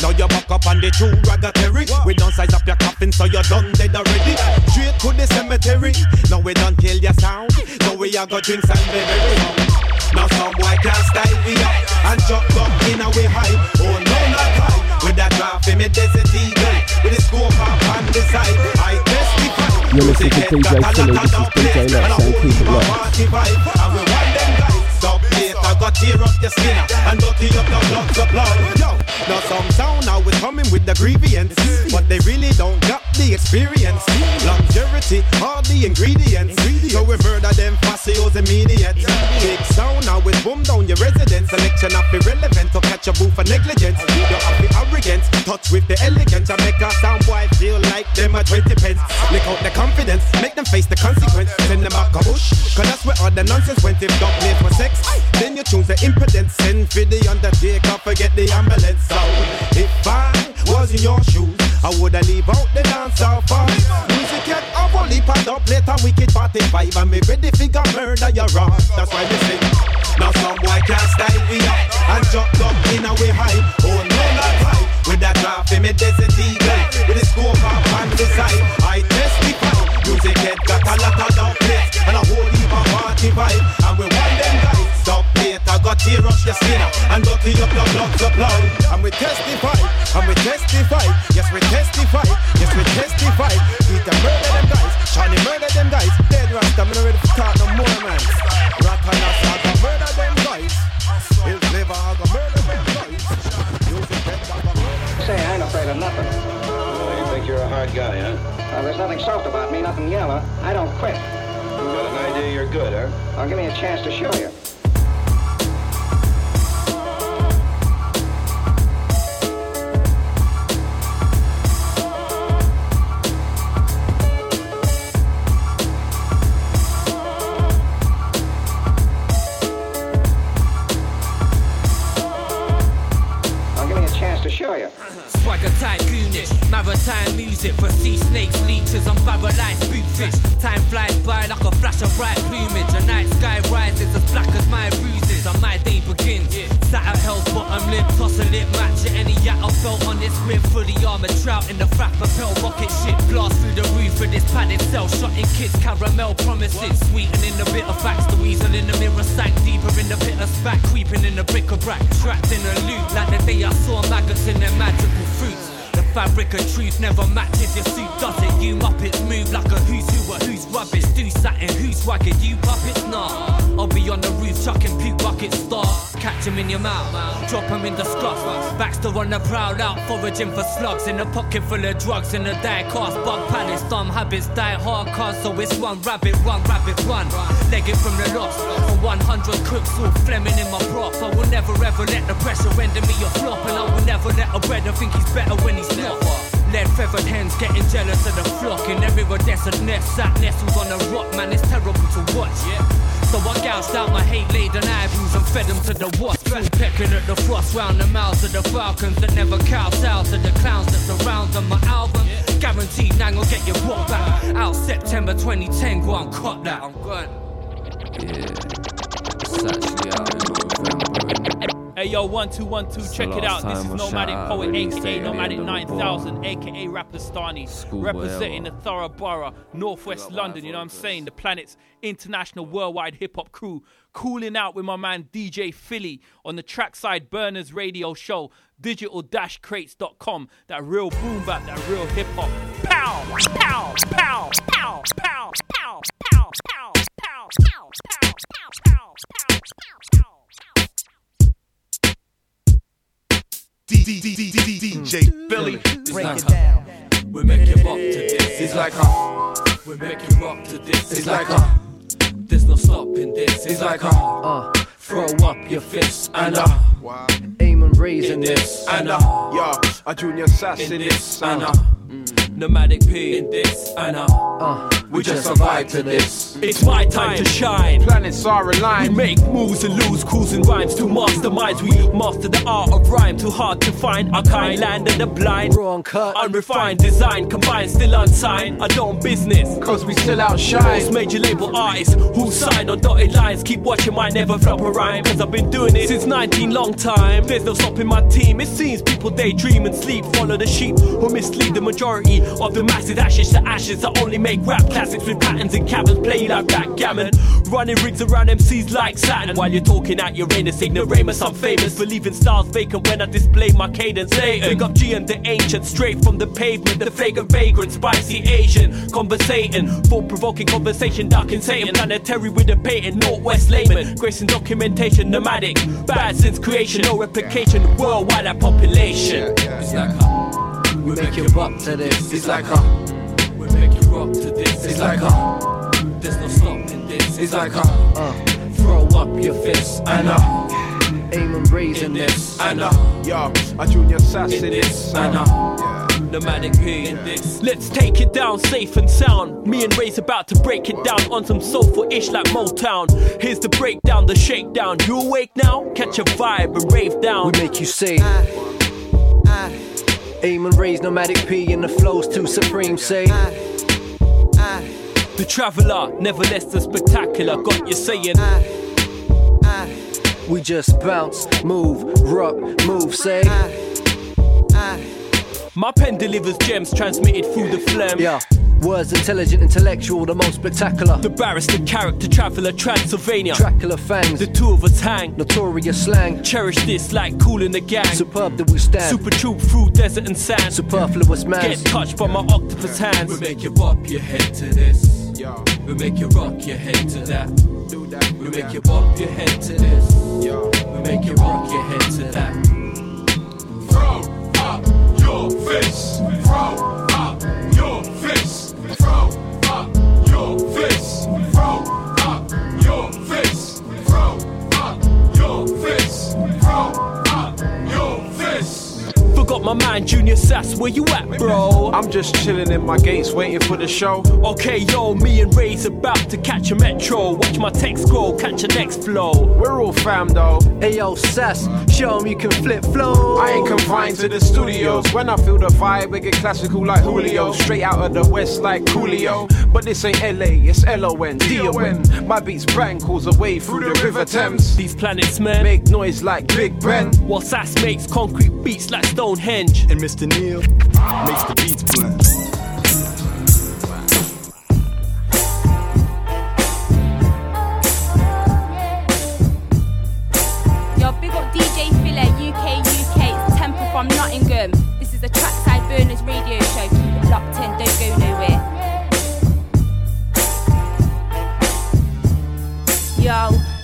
[SPEAKER 3] Now you back up on the true ragatary. We don't size up your coffin, so you're done dead already. Straight to the cemetery. Now we don't kill your sound. So we are gonna drink some baby. Now some boy can't style we up and jump up in a way high. Oh no, not high. With that draft in me desert eagle. With the scope up on the side. I testify.
[SPEAKER 31] You're listening to DJ Philly, this is DJ Lex, and keep it locked.
[SPEAKER 3] Tear up your skinner and dirty up your blood supply. Yo, now some sound now is coming with the grievance, but they really don't got the experience. Longevity, all the ingredients. So we murder them facios immediate. Big sound now is boom down your residence. Selection of irrelevant to catch a boo for negligence. You have the arrogance, touch with the elegance. I make a sound boy feel like them a 20 pence. Lick out the confidence, make them face the consequence. Send them back a bush, cause that's where all the nonsense went. If dog play for sex, then you choose the impudence. Send for the undertaker, forget the ambulance. So if I was in your shoes, I woulda leave out the dance off fast. Music yet, I will leap and up later, wicked party vibe. And me ready figure murder your raw. That's why we sing. Now some boy can't style we up and jump up in a way high. Oh no, not high. With that draft in me desert eagle, with the scope up on the side. I testify. Music head got a lot of plates and a whole heap of party vibe. And we want them guys. I got tear up your skinner and dirty up your blood supply. And we testify, and we testify. Yes, we testify. Yes, we testify. Peter
[SPEAKER 27] in the
[SPEAKER 9] die cast. Bug palace, dumb habits, die hard cars. So it's one rabbit, one rabbit, one. Leg it from the loft. For 100 cooks, all Fleming in my prop. I will never ever let the pressure render me a flop. And I will never let a brother think he's better when he's not. Lead feathered hens getting jealous of the flock. In every desert nest, sat nestles on a rock, man, it's terrible to watch. Yeah. So I gouged out my hate laden eyebrows and fed them to the wasps. All pecking at the frost round the September 2010, go on, cut that. I'm good.
[SPEAKER 32] Hey yo, one two one two, check it out. This is Nomadic Poet, aka Nomadic 9000, aka Rapperstani,
[SPEAKER 33] Schoolboy
[SPEAKER 32] representing the
[SPEAKER 33] Elbow.
[SPEAKER 32] thorough borough, Northwest London. You know what I'm saying? The planet's international worldwide hip hop crew, cooling out with my man DJ Philly on the trackside Burners Radio Show, digital-crates.com. That real boom bap, that real hip hop. Pow, pow, pow, pow, pow, pow, pow, pow, pow, pow, pow, pow, pow,
[SPEAKER 2] DJ Philly.
[SPEAKER 9] Break it down. We make it rock to this. It's like a. We make it rock to this. It's like a. There's no stopping this. It's like a.
[SPEAKER 34] Uh,
[SPEAKER 9] Throw up your fists and uh.
[SPEAKER 34] aim and raising
[SPEAKER 9] in
[SPEAKER 34] this.
[SPEAKER 9] and uh.
[SPEAKER 4] Yo, a junior sass
[SPEAKER 9] In this and
[SPEAKER 4] uh,
[SPEAKER 9] uh. Nomadic P in this and uh.
[SPEAKER 34] Uh,
[SPEAKER 9] We just survived to this. It's my time to shine.
[SPEAKER 4] Planets are aligned.
[SPEAKER 9] We make moves and lose, cruising rhymes to masterminds. We master the art of rhyme, too hard to find. Our kind land and the blind.
[SPEAKER 34] Wrong cut.
[SPEAKER 9] Unrefined design, combined, still unsigned. I don't business.
[SPEAKER 4] Cause we still outshine.
[SPEAKER 9] Most major label artists who sign on dotted lines. Keep watching my never flop a rhyme. Cause I've been doing it since 19 long time. There's no stopping my team. It seems people daydream and sleep. Follow the sheep who mislead the majority of the masses. Ashes to ashes that only make rap classics with patterns and caverns. Play like backgammon. Running rigs around MCs like Saturn. While you're talking out your anus, ignoramus, I'm famous. Believing styles vacant when I display my cadence. Later. Big up G and the ancient. Straight from the pavement. The flagrant vagrant. Spicy Asian. Conversating. Thought provoking conversation. Dark and Satan. Planetary with a patent. Northwest layman. Gracing documentation. Nomadic. Bad since creation. No replication. Worldwide at population. It's like a.
[SPEAKER 34] We make it up to this.
[SPEAKER 9] It's like a. We make it up to this. It's like a. It's like a.
[SPEAKER 34] Uh,
[SPEAKER 9] Throw up your fists and uh.
[SPEAKER 34] aim and raising this.
[SPEAKER 9] and uh.
[SPEAKER 4] Yo, a junior sass
[SPEAKER 9] In this and
[SPEAKER 4] uh,
[SPEAKER 9] uh. Nomadic P in this. Let's take it down safe and sound. Me and Ray's about to break it down on some soulful ish like Motown. Here's the breakdown, the shakedown. You awake now? Catch a vibe and rave down.
[SPEAKER 34] We make you say. Aim and raise nomadic P and the flows too supreme. Say.
[SPEAKER 9] The traveller, never less than spectacular. Got you saying.
[SPEAKER 34] We just bounce, move, rock, move. Say.
[SPEAKER 9] My pen delivers gems transmitted through the phlegm.
[SPEAKER 34] Yeah. Words intelligent, intellectual, the most spectacular.
[SPEAKER 9] The barrister, character, traveller, Transylvania.
[SPEAKER 34] Dracula fangs,
[SPEAKER 9] The two of us hang.
[SPEAKER 34] notorious slang.
[SPEAKER 9] Cherish this like cool in the gang.
[SPEAKER 34] Superb that we stand.
[SPEAKER 9] Super troop through desert and sand.
[SPEAKER 34] Superfluous man.
[SPEAKER 9] Get touched by my octopus hands. We make you bop your head to this.
[SPEAKER 4] Yo,
[SPEAKER 9] We make you rock your head to that.
[SPEAKER 4] do that.
[SPEAKER 9] We
[SPEAKER 4] do
[SPEAKER 9] make
[SPEAKER 4] that.
[SPEAKER 9] you bop your head to this.
[SPEAKER 4] Yo,
[SPEAKER 9] We make you rock your head to that.
[SPEAKER 2] Throw up your fist. Throw up your fist. Throw up your fist. Throw up your fist. Throw up your fist. Throw up your fist.
[SPEAKER 9] Forgot my man Junior Sass, where you at, bro?
[SPEAKER 4] I'm just chilling in my gates waiting for the show.
[SPEAKER 9] Okay, yo, me and Ray's about to catch a metro. Watch my text scroll, catch a next flow.
[SPEAKER 4] We're all fam though.
[SPEAKER 34] Ayo, sass, show 'em you can flip flow.
[SPEAKER 4] I ain't confined to the studios. When I feel the vibe, I get classical like Julio. Straight out of the west like Coolio. But this ain't LA, it's LON, D-O-N. My beats bang, calls away through the River Thames.
[SPEAKER 9] These planets, man.
[SPEAKER 4] Make noise like Big Ben.
[SPEAKER 9] While Sass makes concrete beats like unhinged.
[SPEAKER 35] And Mr. Neil makes the beats blend.
[SPEAKER 36] Yo, big up DJ Philly, UK, UK, Temple from Nottingham. This is the Trackside Burners Radio.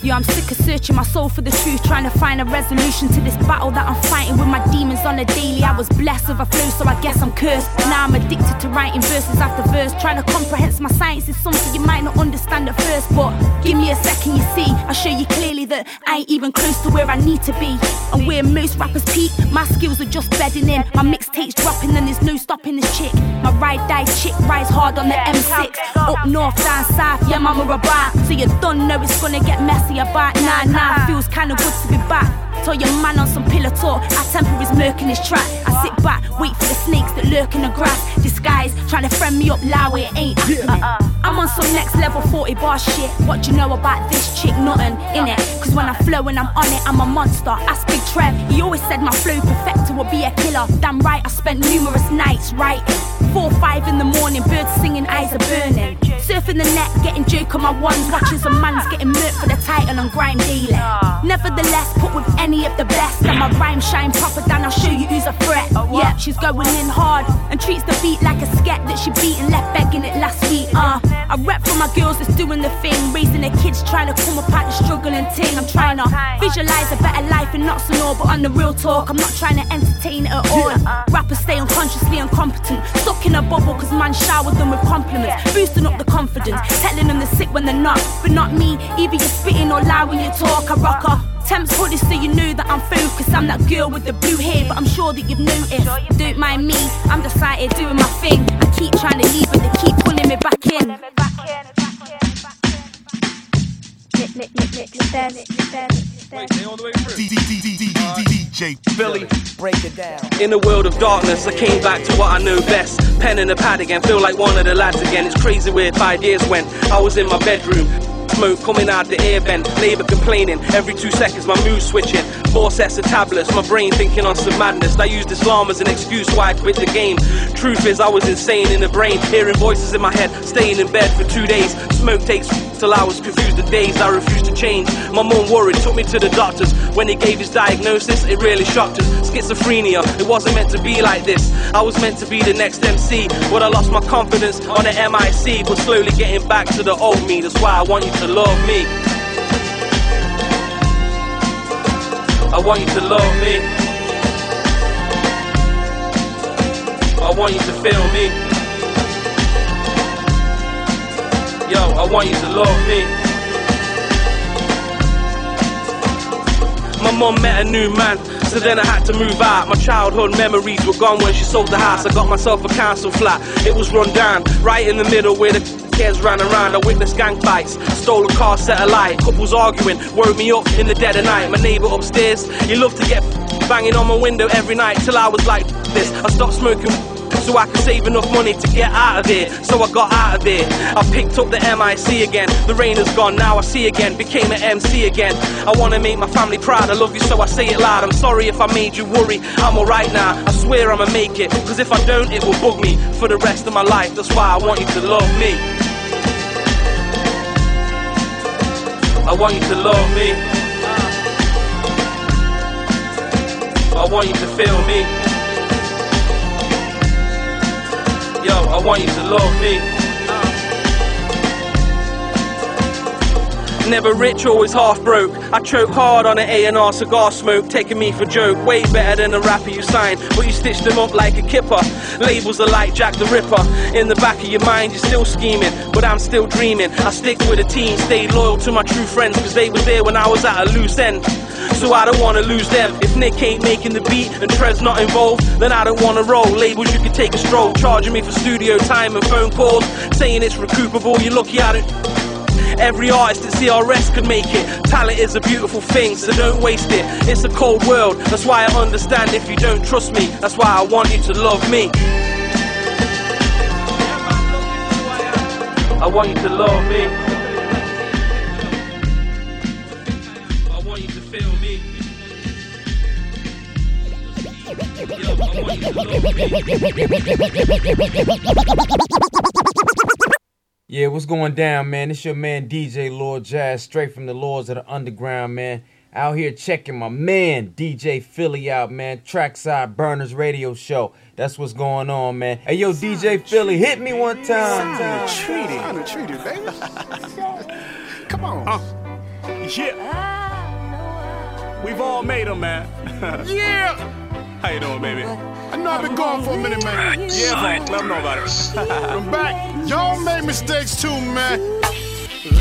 [SPEAKER 36] Yeah, I'm sick of searching my soul for the truth, trying to find a resolution to this battle that I'm fighting with my demons on a daily. I was blessed with a flow, so I guess I'm cursed. Now I'm addicted to writing verses after verse, trying to comprehend my science is something you might not understand at first, but give me a second, you see. I'll show you clearly that I ain't even close to where I need to be. And where most rappers peak, my skills are just bedding in. My mixtapes dropping, and there's no stopping this chick. My ride die chick rides hard on the M6. Up north, down south, yeah, mama a bar. So you don't know it's gonna get messy about nah nah. Feels kinda good to be back. Tell your man on some pillar talk. I temper is murk in his track. I sit back, wait for the snakes that lurk in the grass. Disguise, trying to friend me up, loud it ain't. Uh-uh. I'm on some next level 40 bar shit. What do you know about this chick? Nothing in it. Cause when I flow and I'm on it, I'm a monster. Ask Big Trev, he always said my flow perfecto would be a killer. Damn right, I spent numerous nights writing. Four, five in the morning, birds singing, eyes are burning. Surfing the net, getting joke on my ones. Watches a man's getting murked for the title on grime daily. Nevertheless, put with any of the best. And my rhyme shine proper, then I'll show you who's a threat. Yep, she's going in hard and treats the beat like a scat that she beat and left begging it last week. Uh, I rap for my girls that's doing the thing, raising their kids, trying to come up out the struggling thing. I'm trying to visualize a better life and not so no, but on the real talk, I'm not trying to entertain it at all. Rappers stay unconsciously incompetent, stuck in a bubble cause man showered them with compliments, boosting up the confidence, telling them they're sick when they're not, but not me. Either you're spitting or loud when you talk. I rock a Temps hoodie so you know that I'm focused. I'm that girl with the blue hair, but I'm sure that you've noticed. Don't mind me, I'm just out here doing my thing. I keep trying to leave, but they keep pulling me back in.
[SPEAKER 2] DJ
[SPEAKER 9] Philly, break it down. In a world of darkness, I came back to what I know best. Pen and a pad again, feel like one of the lads again. It's crazy where five years went. I was in my bedroom. Smoke coming out the air vent, neighbor complaining. Every two seconds, my mood switching. Four sets of tablets, my brain thinking on some madness. I used Islam as an excuse why I quit the game. Truth is, I was insane in the brain, hearing voices in my head, staying in bed for two days. Smoke takes till I was confused the days I refused to change. My mom worried, took me to the doctors. When he gave his diagnosis, it really shocked us. Schizophrenia, it wasn't meant to be like this. I was meant to be the next MC, but I lost my confidence on the MIC. But slowly getting back to the old me, that's why I want you to love me. I want you to love me. I want you to feel me. Yo, I want you to love me. My mom met a new man, so then I had to move out. My childhood memories were gone when she sold the house. I got myself a council flat, it was run down, right in the middle where the kids ran around. I witnessed gang fights, stole a car, set a light. Couples arguing, woke me up in the dead of night. My neighbor upstairs, he loved to get banging on my window every night till I was like this. I stopped smoking so I could save enough money to get out of here. So I got out of here. I picked up the MIC again. The rain has gone, now I see again. Became an MC again. I wanna make my family proud. I love you, so I say it loud. I'm sorry if I made you worry. I'm alright now. I swear I'ma make it. Cause if I don't, it will bug me for the rest of my life. That's why I want you to love me. I want you to love me. I want you to feel me. Yo, I want you to love me. Never rich, always half broke. I choke hard on an A&R cigar smoke, taking me for joke. Way better than a rapper you sign, but you stitched them up like a kipper. Labels are like Jack the Ripper. In the back of your mind, you're still scheming, but I'm still dreaming. I stick with a team, stay loyal to my true friends, cause they was there when I was at a loose end. So I don't wanna lose them. If Nick ain't making the beat and Trez not involved, then I don't wanna roll. Labels, you can take a stroll, charging me for studio time and phone calls, saying it's recoupable. You're lucky I don't. Every artist at CRS could make it. Talent is a beautiful thing, so don't waste it. It's a cold world, that's why I understand if you don't trust me. That's why I want you to love me. I want you to love me. I want you to feel me. Yo, I want you to love me.
[SPEAKER 37] Yeah, what's going down, man? It's your man DJ Lord Jazz, straight from the Lords of the Underground, man. Out here checking my man DJ Philly out, man. Trackside Burners Radio Show. That's what's going on, man. Hey, yo, DJ Philly, hit me one time.
[SPEAKER 4] Treated. Treated, baby. Come on.
[SPEAKER 38] Uh, yeah. We've all made them, man.
[SPEAKER 26] Yeah.
[SPEAKER 38] How you doing, baby?
[SPEAKER 26] I know I've been gone for a minute, man.
[SPEAKER 38] Yeah, man. Let them know about it.
[SPEAKER 26] I'm back. Y'all made mistakes too, man.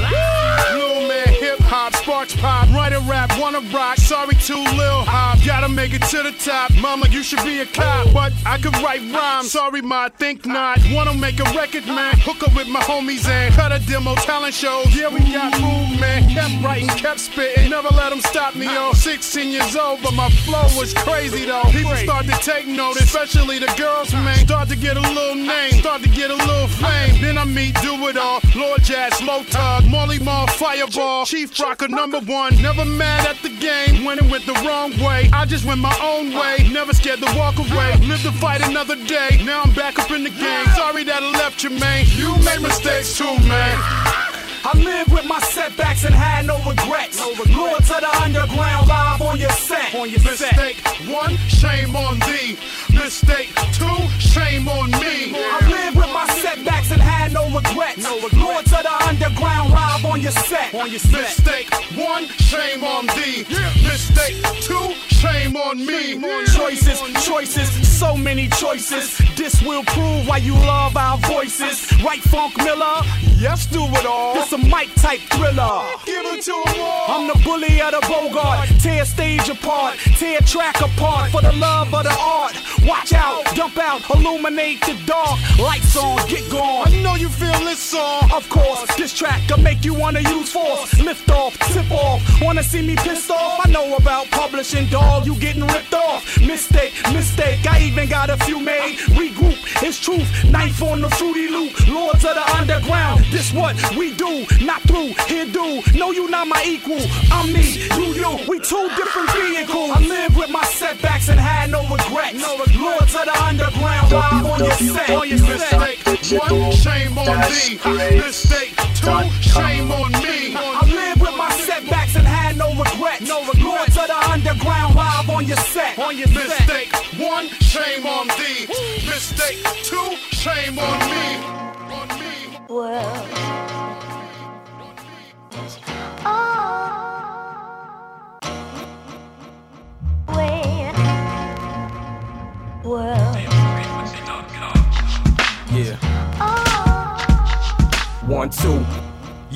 [SPEAKER 26] Little man, hip hop, sparks pop, write a rap, wanna rock. Sorry, too lil hop. Gotta make it to the top. Mama, you should be a cop, but I could write rhymes. Sorry, ma, think not. Wanna make a record, man. Hook up with my homies and cut a demo talent show. Yeah, we got movement. Kept writing, kept spitting. Never let them stop me, yo. 16 years old, but my flow was crazy, though. People start to take notice, especially the girls, man. Start to get a little name, start to get a little fame. Then I meet Do It All, Lord Jazz, Tug, Marley Marl, Fireball, Chief Rocker number one. Never mad at the game, when it went the wrong way. I just went my own way, never scared to walk away. Live to fight another day. Now I'm back up in the game. Sorry that I left you, man. You made mistakes too, man.
[SPEAKER 38] I lived with my setbacks and had no regrets. no Lord to the underground, live on your set. On your
[SPEAKER 26] Mistake one, shame on thee. Mistake two, shame on me.
[SPEAKER 38] I lived with my setbacks and had no regrets. Lord to the underground, live on your set. On your
[SPEAKER 26] Mistake one, shame on thee. Mistake two, shame on me.
[SPEAKER 38] Choices, choices, so many choices. This will prove why you love our voices. Right, Funk Miller? Yes, do it all. This a mic type thriller.
[SPEAKER 26] Give it to 'em all.
[SPEAKER 38] I'm the bully of the Bogart. Tear stage apart, tear track apart for the love of the art. Watch out, dump out, illuminate the dark. Lights on, get gone.
[SPEAKER 26] I know you feel this song.
[SPEAKER 38] Of course, this track can make you wanna use force. Lift off, tip off. Wanna see me pissed off? I know about publishing, dog. You getting ripped off. Mistake, mistake. I even got a few made. Regroup, it's truth. Knife on the fruity loop. Lords of the underground. This what we do. Not through, here do. No, you not my equal. I'm me, you you. We two different vehicles. I live with my setbacks and had no regrets. Lords of the underground. Live on your set. On your set.
[SPEAKER 26] Mistake one, shame on thee. Mistake two, shame on me.
[SPEAKER 38] I live with my setbacks and had no regrets. No regrets. Lords of the underground live on your set. On your
[SPEAKER 26] Mistake one, shame on thee. Mistake two, shame on me. On me.
[SPEAKER 36] Well. Oh. Wait. Well.
[SPEAKER 18] Yeah. One, two.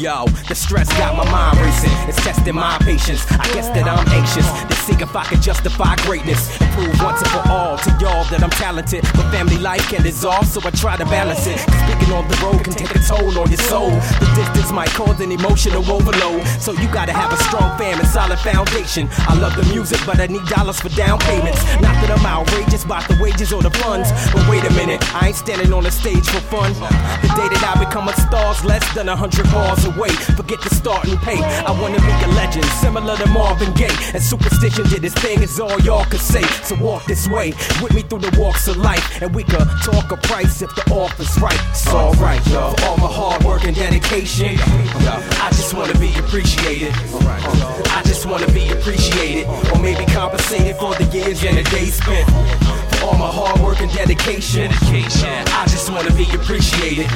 [SPEAKER 18] Yo, the stress got my mind racing. It's testing my patience. I guess that I'm anxious to see if I can justify greatness and prove once and for all to y'all that I'm talented. But family life can dissolve, so I try to balance it. Speaking on the road can take a toll on your soul. The distance might cause an emotional overload. So you gotta have a strong fam and solid foundation. I love the music, but I need dollars for down payments. Not that I'm outrageous about the wages or the funds. But wait a minute, I ain't standing on the stage for fun. The day that I become a star's less than a hundred bars away. Forget the starting pay. I wanna be a legend, similar to Marvin Gaye. And superstition did his thing, is all y'all could say. So walk this way with me through the walks of life, and we could talk a price if the offer's right. It's alright, y'all. For all my hard work and dedication, I just wanna be appreciated. I just wanna be appreciated, or maybe compensated for the years and the days spent. For all my hard work and dedication, I just wanna be appreciated.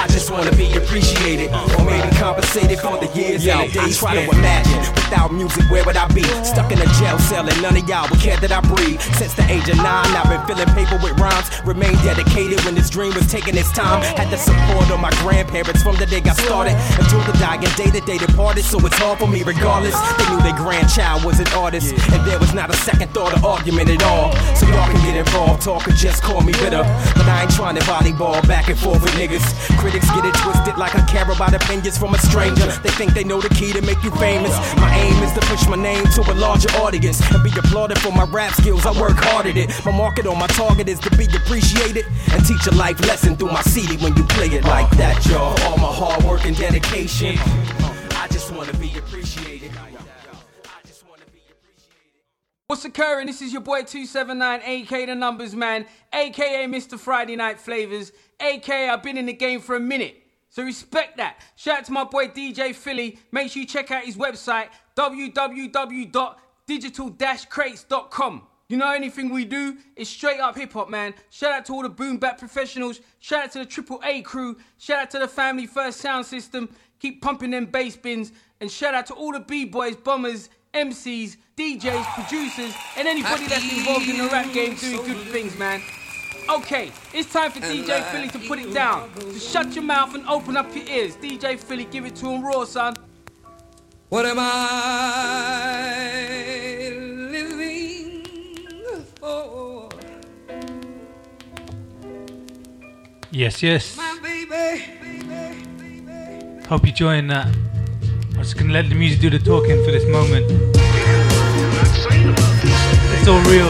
[SPEAKER 18] I just wanna be appreciated, or maybe compensated for the years and the days. I try to imagine without music, where would I be? Stuck in a jail cell, and none of y'all would care that I breathe. Since the age of nine, I've been filling paper with rhymes. Remain dedicated when this dream was taking its time. Had the support of my grandparents from the day I started until the dying day that they departed. So it's hard for me regardless. They knew their grandchild was an artist, and there was not a second thought or argument at all. So y'all can get involved, talk or just call me bitter. But I ain't trying to volleyball back and forth with niggas. Critics get it twisted like I care about opinions from a stranger. They think they know the key to make you famous. My aim is to push my name to a larger audience and be applauded for my rap skills. I work hard at it. My market on my target is to be appreciated and teach a life lesson through my CD when you play it like that, y'all. All my hard work and dedication. I just wanna be appreciated.
[SPEAKER 39] What's occurring? This is your boy 279, aka the numbers man, aka Mr. Friday Night Flavors, aka I've been in the game for a minute. So respect that. Shout out to my boy DJ Philly. Make sure you check out his website, www.digital-crates.com. You know anything we do is straight up hip hop, man. Shout out to all the boom bap professionals. Shout out to the Triple A crew. Shout out to the Family First Sound System.
[SPEAKER 26] Keep pumping them bass bins. And shout out to all the B-boys, bombers, MCs, DJs, producers, and anybody that's involved in the rap game doing good things, man. Okay, it's time for DJ Philly to put it down. So shut your mouth and open up your ears. DJ Philly, give it to him raw, son.
[SPEAKER 40] What am I living for?
[SPEAKER 7] Yes, yes.
[SPEAKER 40] My baby.
[SPEAKER 7] Hope you're enjoying that. I'm just gonna let the music do the talking for this moment. It's all real.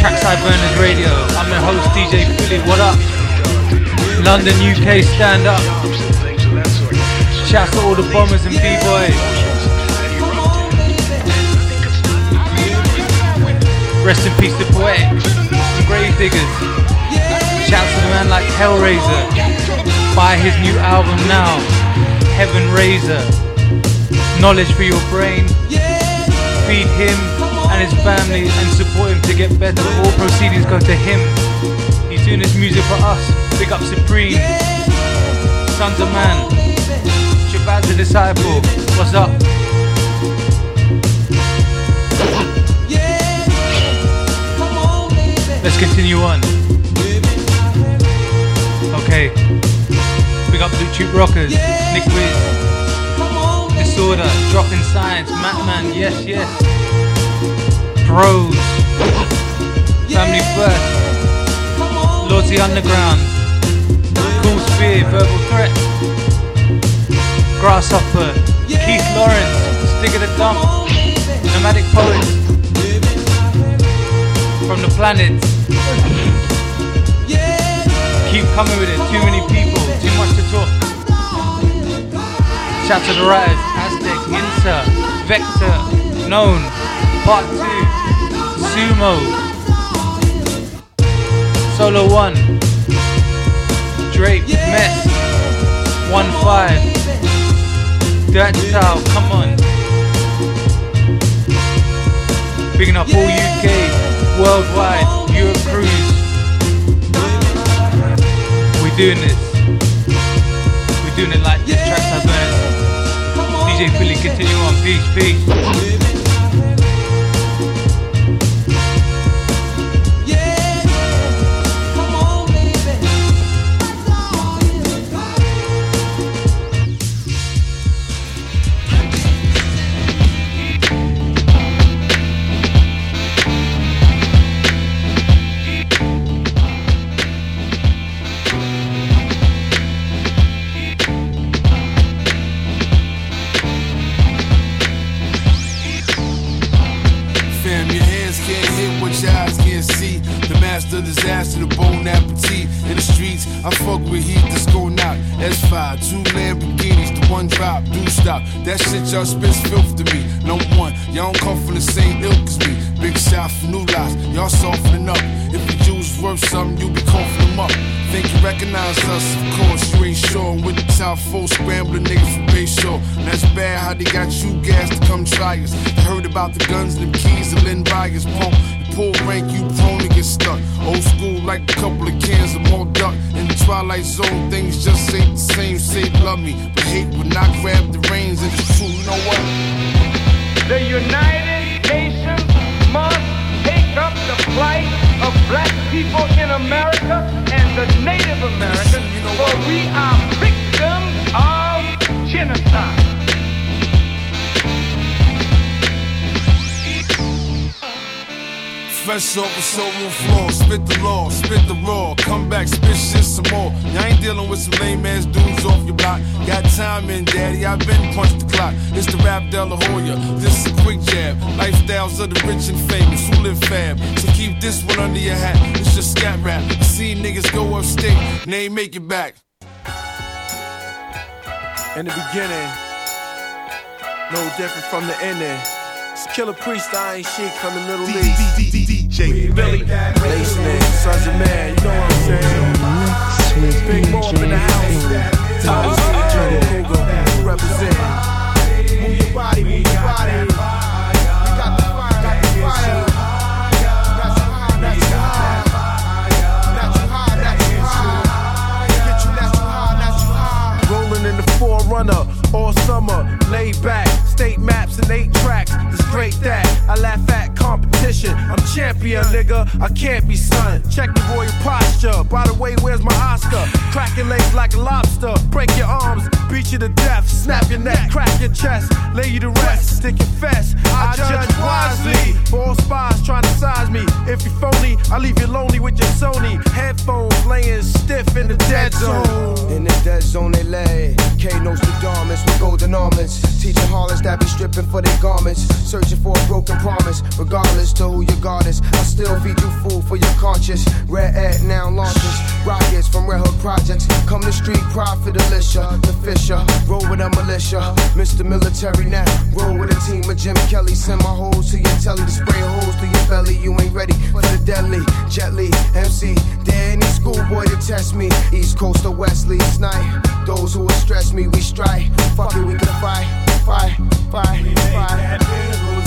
[SPEAKER 7] Trackside Burners Radio. I'm the host DJ Philly. What up? London, UK, stand up. Shouts to all the bombers and b-boys. Rest in peace to Poetic, Gravediggaz. Shouts to the man like Hellraiser. Buy his new album now. Heaven Raiser. Knowledge for your brain. Feed him and his family and support him to get better. All proceedings go to him. He's doing this music for us. Big up Supreme. Sons of Man. Shabazz the Disciple. What's up? Let's continue on. Okay. Big up Blue Tube Rockers. Nick Wiz. Disorder. Dropping Science. Matman. Yes, yes. Pros. Family First. Lords the Underground. Cool Spear. Verbal Threat. Grasshopper. Keith Lawrence. Stick of the Dump. Nomadic Poets. From the planets. Keep coming with it. Too many people. Too much to talk. Shout to the writers. Aztec. Insa. Vector. Known. Part 2. Sumo. Solo 1. Drape. Mess. 1-5. Dirt style. Come on. Bigging up all UK, worldwide, Europe cruise. We're doing this. We're doing it like this. Tracks are burning. DJ Philly, continue on. Peace, peace.
[SPEAKER 41] That shit y'all spits filth to me. No one, y'all don't come from the same ilk as me. Big shot for new lots, y'all softening up. If the Jews worth something, you be coughing them up. Think you recognize us, of course, you ain't sure. With the top full scrambling niggas from Bayshore. And that's bad how they got you gas to come try us. Heard about the guns and the keys to Lynn Byers, pump. Pull rank, you prone to get stuck. Old school, like a couple of cans of more duck. In the twilight zone, things just ain't the same. Say love me, but hate when I grab the reins. And Fresh off the showroom floor, spit the law, spit the raw, come back, spit shit some more. Y'all ain't dealing with some lame ass dudes off your block. Got time in, daddy, I been punched the clock. It's the rap De La Hoya, this is a quick jab. Lifestyles of the rich and famous who live fab. So keep this one under your hat, it's just scat rap. See niggas go upstate, and they ain't make it back.
[SPEAKER 4] In the beginning, no different from the ending. It's Killah Priest, I ain't Sheik from the Middle East.
[SPEAKER 2] DJ Philly.
[SPEAKER 4] Laceman, Sons of Man, you know what I'm saying? Big Mob in the house. Top Johnny Cougar, represent.
[SPEAKER 42] Move your body, move your body.
[SPEAKER 4] Forerunner,
[SPEAKER 43] all summer, laid back, state maps and eight tracks. It's straight that I laugh at competition. I'm champion, nigga. I can't be son. Check the royal posture. By the way, where's my Oscar? Cracking legs like a lobster. Break your arms, beat you to death. Snap your neck, crack your chest, lay you to rest. Stick your fest. I judge wisely. For all spies trying to size me. If you phony, I leave you lonely with your Sony headphones laying stiff in the dead zone.
[SPEAKER 44] In the dead zone they lay. K Nostradamus with golden almonds. Teaching harlots that be stripping for their garments. Searching for a broken promise. Regardless to who your is, I still feed you food for your conscience. Red Ed now launches. Rockets from Red Hook Projects. Come to street profit Alicia. The Fisher. Roll with a militia. Mr. Military now. Roll with a team of Jim Kelly. Send my hoes to your telly to spray holes to your belly. You ain't ready for the deadly. Jetly. MC. Danny schoolboy to test me. East Coast or Wesley. night. Those who will stress me, we strike. Fuck it, we can fight. Fight. Fight. Fight.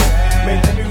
[SPEAKER 44] Make the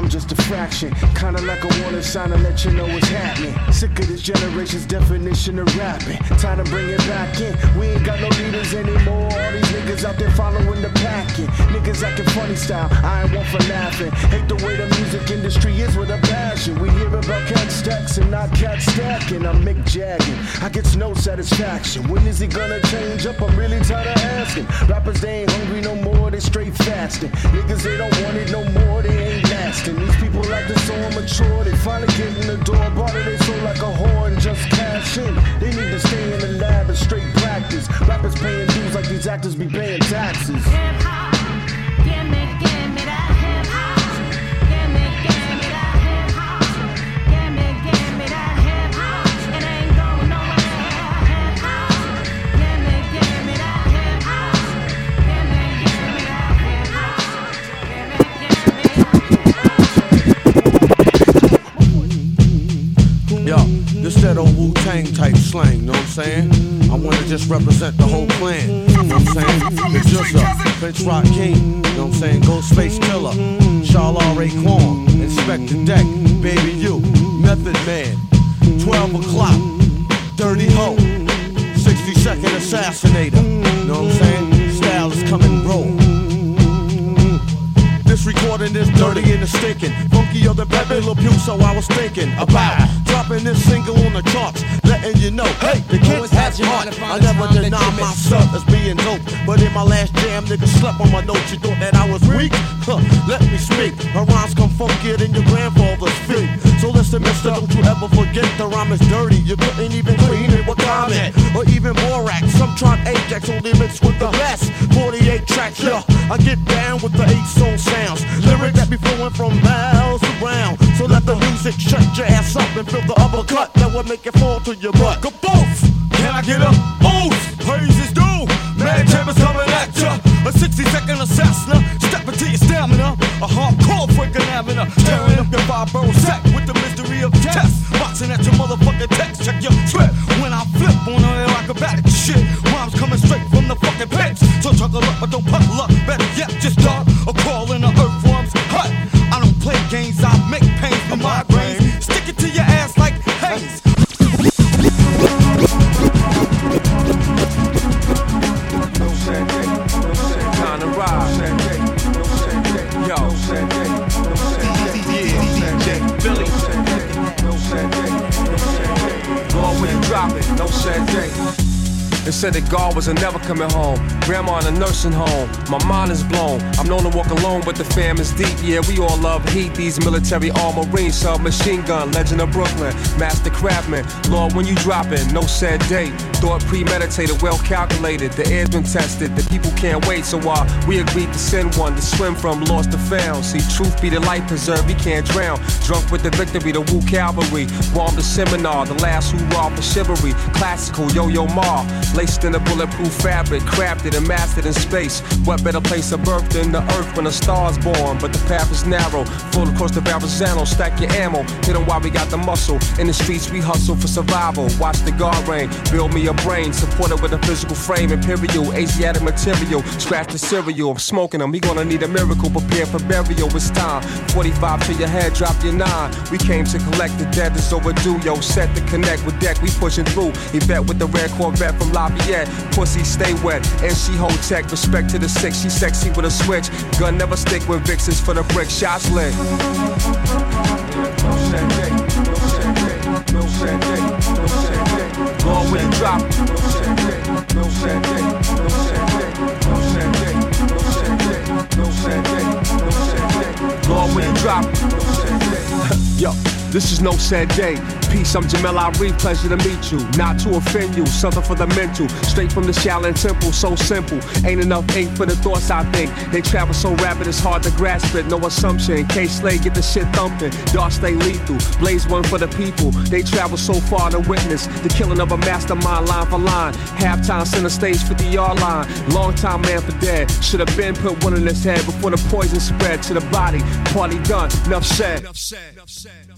[SPEAKER 43] I'm just a fraction. Kinda like a warning sign to let you know what's happening. Sick of this generation's definition of rapping. Time to bring it back in. We ain't got no leaders anymore. All these niggas out there following the packing. Niggas acting funny style. I ain't one for laughing. Hate the way the music industry is with a passion. We hear about cat stacks and not cat stacking. I'm Mick Jagger. I get no satisfaction. When is he gonna change up? I'm really tired of asking. Rappers, they ain't hungry no more. They straight fasting. Niggas, they don't want it no more. They ain't lasting. These people like this so immature. They finally get in the door. It, they sold like a whore and just cash in. They need to stay in the lab and straight practice. Rappers paying dues like these actors be paying taxes.
[SPEAKER 45] Yo, type slang, know what I'm saying? I wanna just represent the whole clan, know what I'm saying? It's just a Prince Rakeem, know what I'm saying? Ghostface Killah, Charles Raekwon, Inspectah Deck, Baby You, Method Man, 12 o'clock, Dirty Ho, 60 Second Assassinator, know what I'm saying? Style is coming raw. This recording is dirty and it's stinking. Funkier than Pepe Le Pew, so I was thinking about dropping this single on the charts, letting you know, hey, the kids has heart. I never deny myself as being dope, but in my last jam, niggas slept on my notes. You thought that I was weak? Huh, let me speak. My rhymes come funkier than your grandfather's feet. So listen, mister, don't you ever forget the rhyme is dirty. You couldn't even clean it with comment or even borax. Some try Ajax only mixed with the best. 48 tracks, yeah. I get down with the eight soul sounds. Lyrics that be flowing from miles around. So let the music shut your ass up and feel the uppercut that will make it fall to your butt. Go both! Can I get a oof? Praise is due. Man, Chambers coming at ya. A 60 second assassin. Step into your stamina. A hardcore avenue. Tearing up your borough sack with the mystery of test. Boxing at your motherfucking text. Check your trip. When I flip on that acrobatic shit. Rhymes coming straight from the fucking pits. So chuckle up, but don't puckle up. Better yet, just start
[SPEAKER 43] sad day.
[SPEAKER 4] They said that God was never coming home. Grandma in a nursing home. My mind is blown. I'm known to walk alone, but the fam is deep. Yeah, we all love heat. These military all marines, submachine gun, legend of Brooklyn, master craftsman. Lord, when you drop it, no sad date. Thought premeditated, well calculated. The air's been tested. The people can't wait. So while we agreed to send one to swim from lost to found. See, truth be the life preserved, he can't drown. Drunk with the victory, the Wu Cavalry. Bomb the seminar, the last hoorah for chivalry. Classical Yo Yo Ma, laced in a bulletproof fabric, crafted and mastered in space. What better place of birth than the earth when a star's born? But the path is narrow, full across the Verrazano. Stack your ammo, hit 'em while we got the muscle. In the streets, we hustle for survival. Watch the guard rain, build me a brain, supported with a physical frame. Imperial, Asiatic material, scratch the cereal. I'm smoking them, we gonna need a miracle. Prepare for burial, it's time. 45 to your head, drop your nine. We came to collect the debt is overdue, yo. Set to connect with deck, we pushing through. Yvette with the red Corvette from Lafayette. Pussy stay wet, and she hold tech. Respect to the six, she sexy with a switch. Gun never stick with Vixens for the brick, shots lit. Lord, when you drop it. Lord, when you drop it. Yo, this is no sad day. Peace, I'm Jamel Ari, pleasure to meet you. Not to offend you, something for the mental. Straight from the Shaolin Temple, so simple. Ain't enough ink for the thoughts I think. They travel so rapid, it's hard to grasp it. No assumption. Kay Slay get the shit thumping. Dark stay lethal. Blaze one for the people. They travel so far to witness the killing of a mastermind line for line. Halftime center stage 50 yard line. Long time man for dead. Should have been put one in his head before the poison spread to the body. Party done, enough said.
[SPEAKER 3] Sharpshooter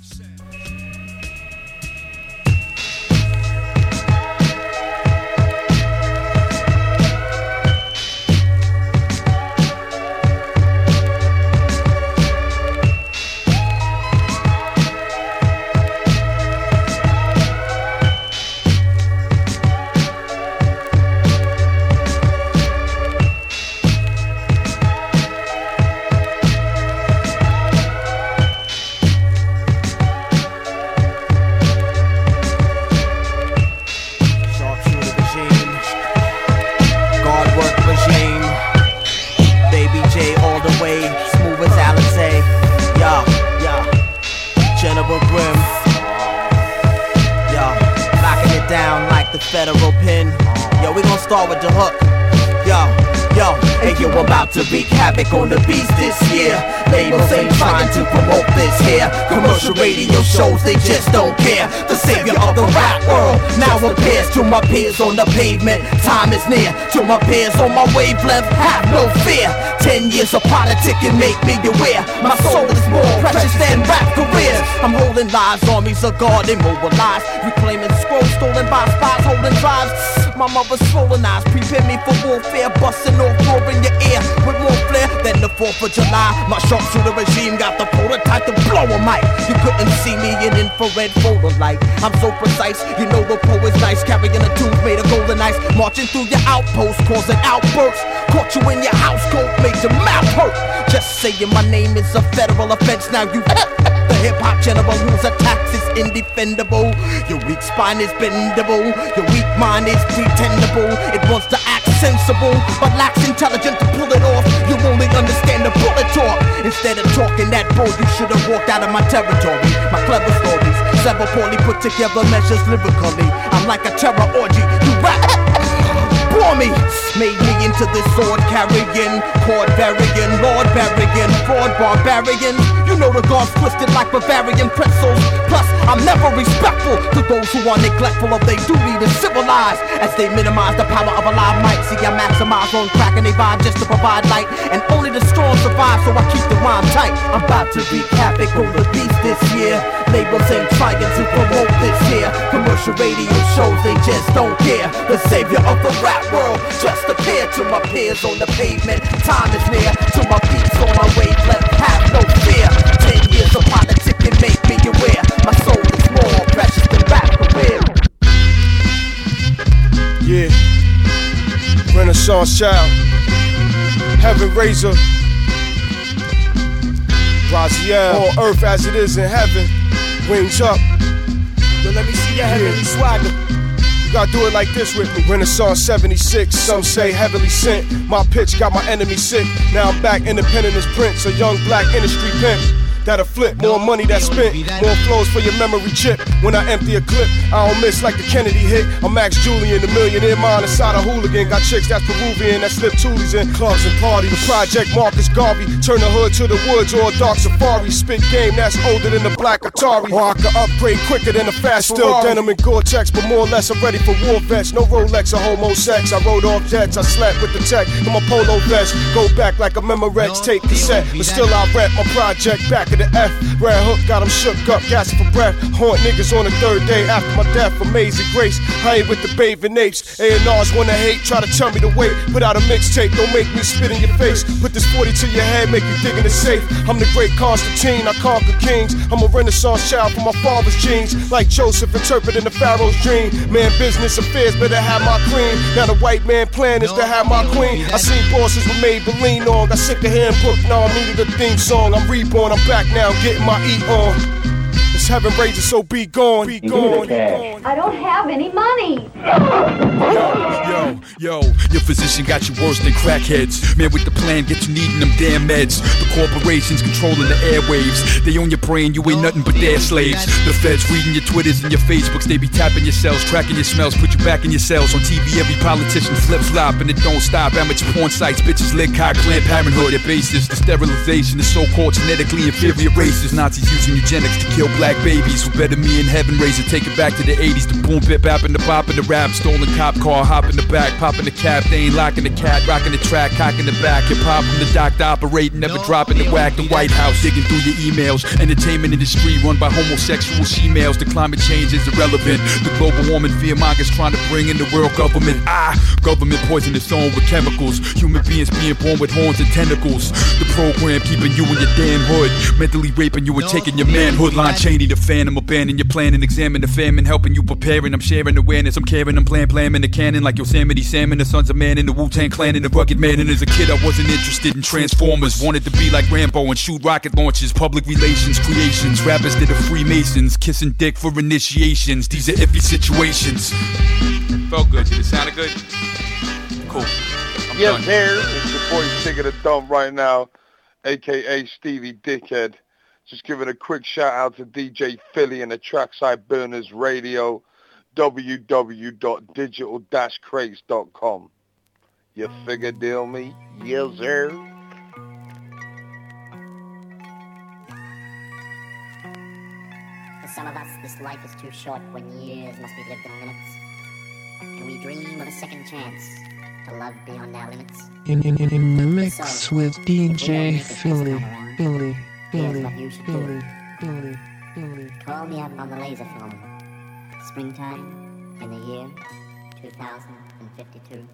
[SPEAKER 3] federal pin. Yo, we gon' start with the hook, yo. Yo, hey, you about to wreak havoc on the beats this year. Labels ain't trying to promote this here. Commercial radio shows, they just don't care. The savior of the rap world now appears to my peers on the pavement. Time is near to my peers on my wavelength. Have no fear. Ten years of politicking make me aware. My soul is more precious than rap careers. I'm holding lives, armies of God immobilized. Reclaiming scrolls stolen by spies, holding drives. My mother's swollen eyes prepare me for warfare, busting off roar in your ear with more flair than the 4th of July. My sharpshooter regime got the prototype to blow a mic. You couldn't see me in infrared photo light. I'm so precise, you know the is nice. Carrying a tooth made of golden ice, marching through your outpost, causing outbursts. Caught you in your house coat, made your mouth hurt. Just saying my name is a federal offense. Now you the hip hop general whose attacks is indefendable. Your weak spine is bendable. Your weak mind is pretendable. It wants to sensible, but lacks intelligence to pull it off. You only understand the bullet talk. Instead of talking that bull, you should have walked out of my territory. My clever stories, several poorly put together measures lyrically. I'm like a terror orgy. You rap. Bore me, made me into this sword carrying, cord burying, lord burying, fraud barbarian. You know the gods twisted like Bavarian pretzels. Plus, I'm never respectful to those who are neglectful of their duty to civilize. As they minimize the power of a live mic, see I maximize on crack and they vibe just to provide light. And only the strong survive, so I keep the rhyme tight. I'm about to wreak havoc on the beast this year. Labels ain't trying to promote this here. Commercial radio shows, they just don't care. The savior of the rap world just appeared to my peers on the pavement. Time is near to my beats on my wavelength. Have no fear. Ten years of politicking make me aware. My soul is more precious than rap career.
[SPEAKER 46] Yeah. Renaissance child. Heaven raiser. Raziel. On earth as it is in heaven. Wings up.
[SPEAKER 47] Yo, let me see your heavenly swagger.
[SPEAKER 46] You gotta do it like this with me. Renaissance 76, some say heavily sent. My pitch got my enemy sick. Now I'm back independent as Prince, a young black industry pimp that'll flip. More money that's spent, more flows for your memory chip. When I empty a clip, I don't miss like the Kennedy hit. I'm Max Julien, the millionaire mind inside a hooligan. Got chicks that's Peruvian that slip toolies in clubs and parties. The project Marcus Garvey, turn the hood to the woods or a dark safari. Spit game that's older than the black Atari. Or I could upgrade quicker than the fast still denim and Gore-Tex, but more or less I'm ready for war vets. No Rolex or homo sex. I rode off jets, I slept with the tech in my polo vest. Go back like a Memorex tape cassette, but still I rap my project back of the F. Red Hook got him shook up, gasping for breath. Haunt niggas on the third day after my death. Amazing grace. I ain't with the bathing apes. A&Rs wanna hate, try to tell me to wait. Put out a mixtape, don't make me spit in your face. Put this 40 to your head, make you dig in the safe. I'm the great Constantine, I conquer kings. I'm a renaissance child from my father's genes. Like Joseph interpreting the Pharaoh's dream. Man, business affairs better have my cream. Now the white man plan is to have my queen. I seen bosses with Maybelline on. Got sick of hearing book, now I needed a theme song. I'm reborn, I'm back now, getting my eat on. It's heaven raising, so be gone. Be gone.
[SPEAKER 48] I don't have any money.
[SPEAKER 49] Yo, yo, yo! your physician got you worse than crackheads. Man with the plan, get you needing them damn meds. The corporations controlling the airwaves. They own your brain, you ain't nothing but their slaves. The feds reading your Twitters and your Facebooks. They be tapping your cells, tracking your smells, put you back in your cells. On TV, every politician flip flop and it don't stop. Amateur porn sites, bitches lick cock, Planned Parenthood. Their basis, the sterilization of so-called genetically inferior races. Nazis using eugenics to kill black babies. Who better me in heaven raise it? Take it back to the 80s. The boom, bip, bap, and the bop, and the rap. Stolen cop car, hop in the back, popping the cap. They ain't locking the cat, rocking the track, cocking the back. Hip hop from the doctor operating, never dropping the whack. The White House digging through your emails. Entertainment industry run by homosexual she-males. The climate change is irrelevant. The global warming fear mongers trying to bring in the world government. Ah, government poison its own with chemicals. Human beings being born with horns and tentacles. The program keeping you in your damn hood. Mentally raping you and taking your manhood. Line Cheney, the phantom, abandoning your plan and examine the famine. Helping you preparing. I'm sharing awareness. I'm caring. I'm plan, plan in the cannon like Yosemite Salmon. The sons of man in the Wu-Tang clan and the rugged man. And as a kid, I wasn't interested in Transformers. Wanted to be like Rambo and shoot rocket launches. Public relations, creations. Rappers did the Freemasons. Kissing dick for initiations. These are iffy situations. Felt good. Did it sound good? Cool. I'm
[SPEAKER 50] Yes,
[SPEAKER 49] done.
[SPEAKER 50] there. It's your boy Tigger the Dump right now, aka Stevie Dickhead. Just giving a quick shout out to DJ Philly and the Trackside Burners Radio, www.digital-crates.com. You figure deal me? Yes, sir.
[SPEAKER 51] For some of us, this life is too short when years must be lived in minutes. And we dream of a second chance to love beyond our limits.
[SPEAKER 52] In, in, in, in the mix with DJ Philly, Philly,
[SPEAKER 51] Here's
[SPEAKER 52] Philly,
[SPEAKER 51] you should do.
[SPEAKER 52] Philly, Philly.
[SPEAKER 51] Call me up on the laser film. Springtime in the year 2052.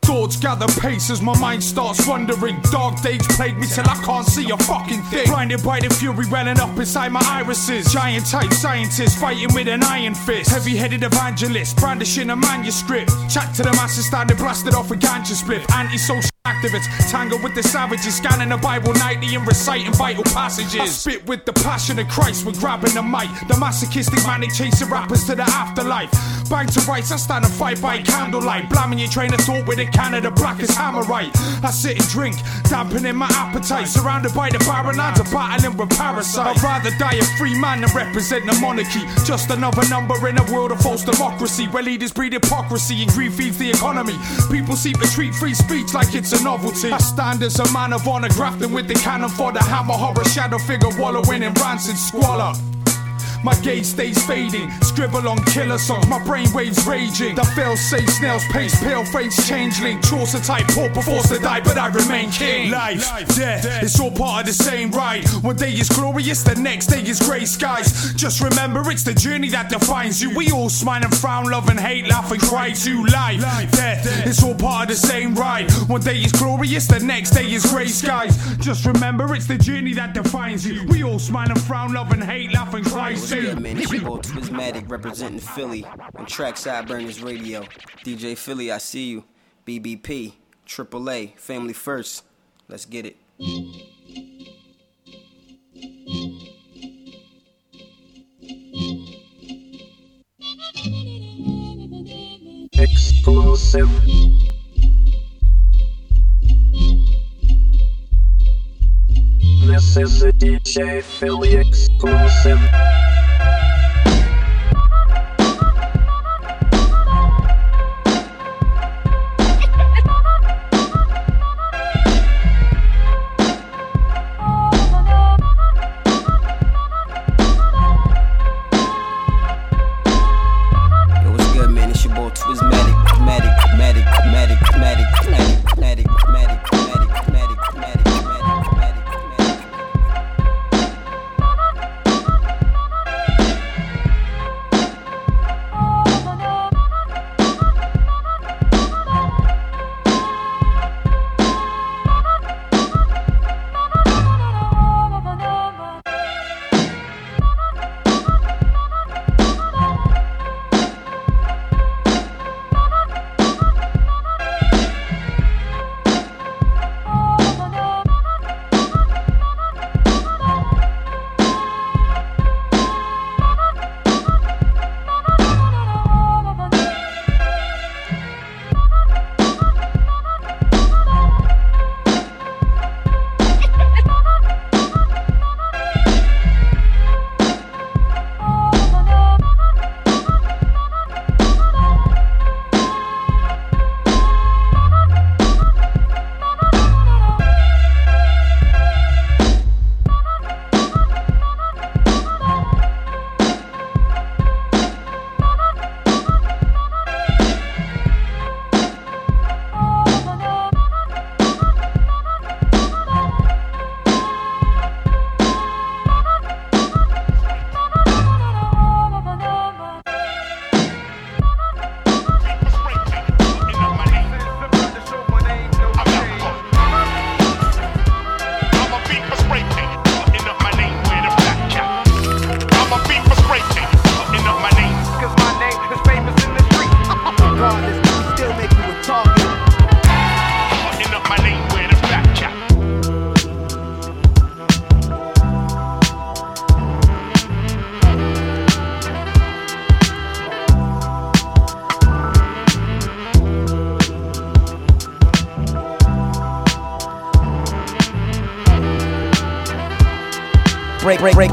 [SPEAKER 38] Thoughts gather pace as my mind starts wandering. Dark days plague me till I can't see a fucking thing. Blinded by the fury welling up inside my irises. Giant type scientists fighting with an iron fist. Heavy headed evangelist brandishing a manuscript. Chat to the masses standing blasted off a ganja split. Anti-social activists tangle with the savages. Scanning the Bible nightly and reciting vital passages. I spit with the passion of Christ when grabbing the mic. The masochistic manic chasing rappers to the afterlife. Bang to rights, I stand and fight by candlelight. Blaming your train of thought with a can of the blackest hammerite. I sit and drink, dampening my appetite. Surrounded by the barren of battling with parasites. I'd rather die a free man than represent the monarchy. Just another number in a world of false democracy where leaders breed hypocrisy and greed feeds the economy. People seem to treat free speech like it's a novelty. I stand as a man of honor, grafting with the cannon for the hammer, horror shadow figure wallowing in rancid squalor. My gaze stays fading, scribble on killer songs, my brain waves raging. The fail safe snails pace, pale face changeling. Chaucer type, pauper forced to die, but I remain king. Life, death, it's all part of the same ride. One day is glorious, the next day is grey skies. Just remember, it's the journey that defines you. We all smile and frown, love and hate, laugh and cry to life, death. It's all part of the same ride. One day is glorious, the next day is grey skies. Just remember, it's the journey that defines you. We all smile and frown, love and hate, laugh and cry to
[SPEAKER 53] good, uh, man? It's your boy Twismatic representing Philly on Trackside Burners Radio. DJ Philly, I see you. BBP, AAA, Family First. Let's get it.
[SPEAKER 52] exclusive. This is a DJ Philly exclusive.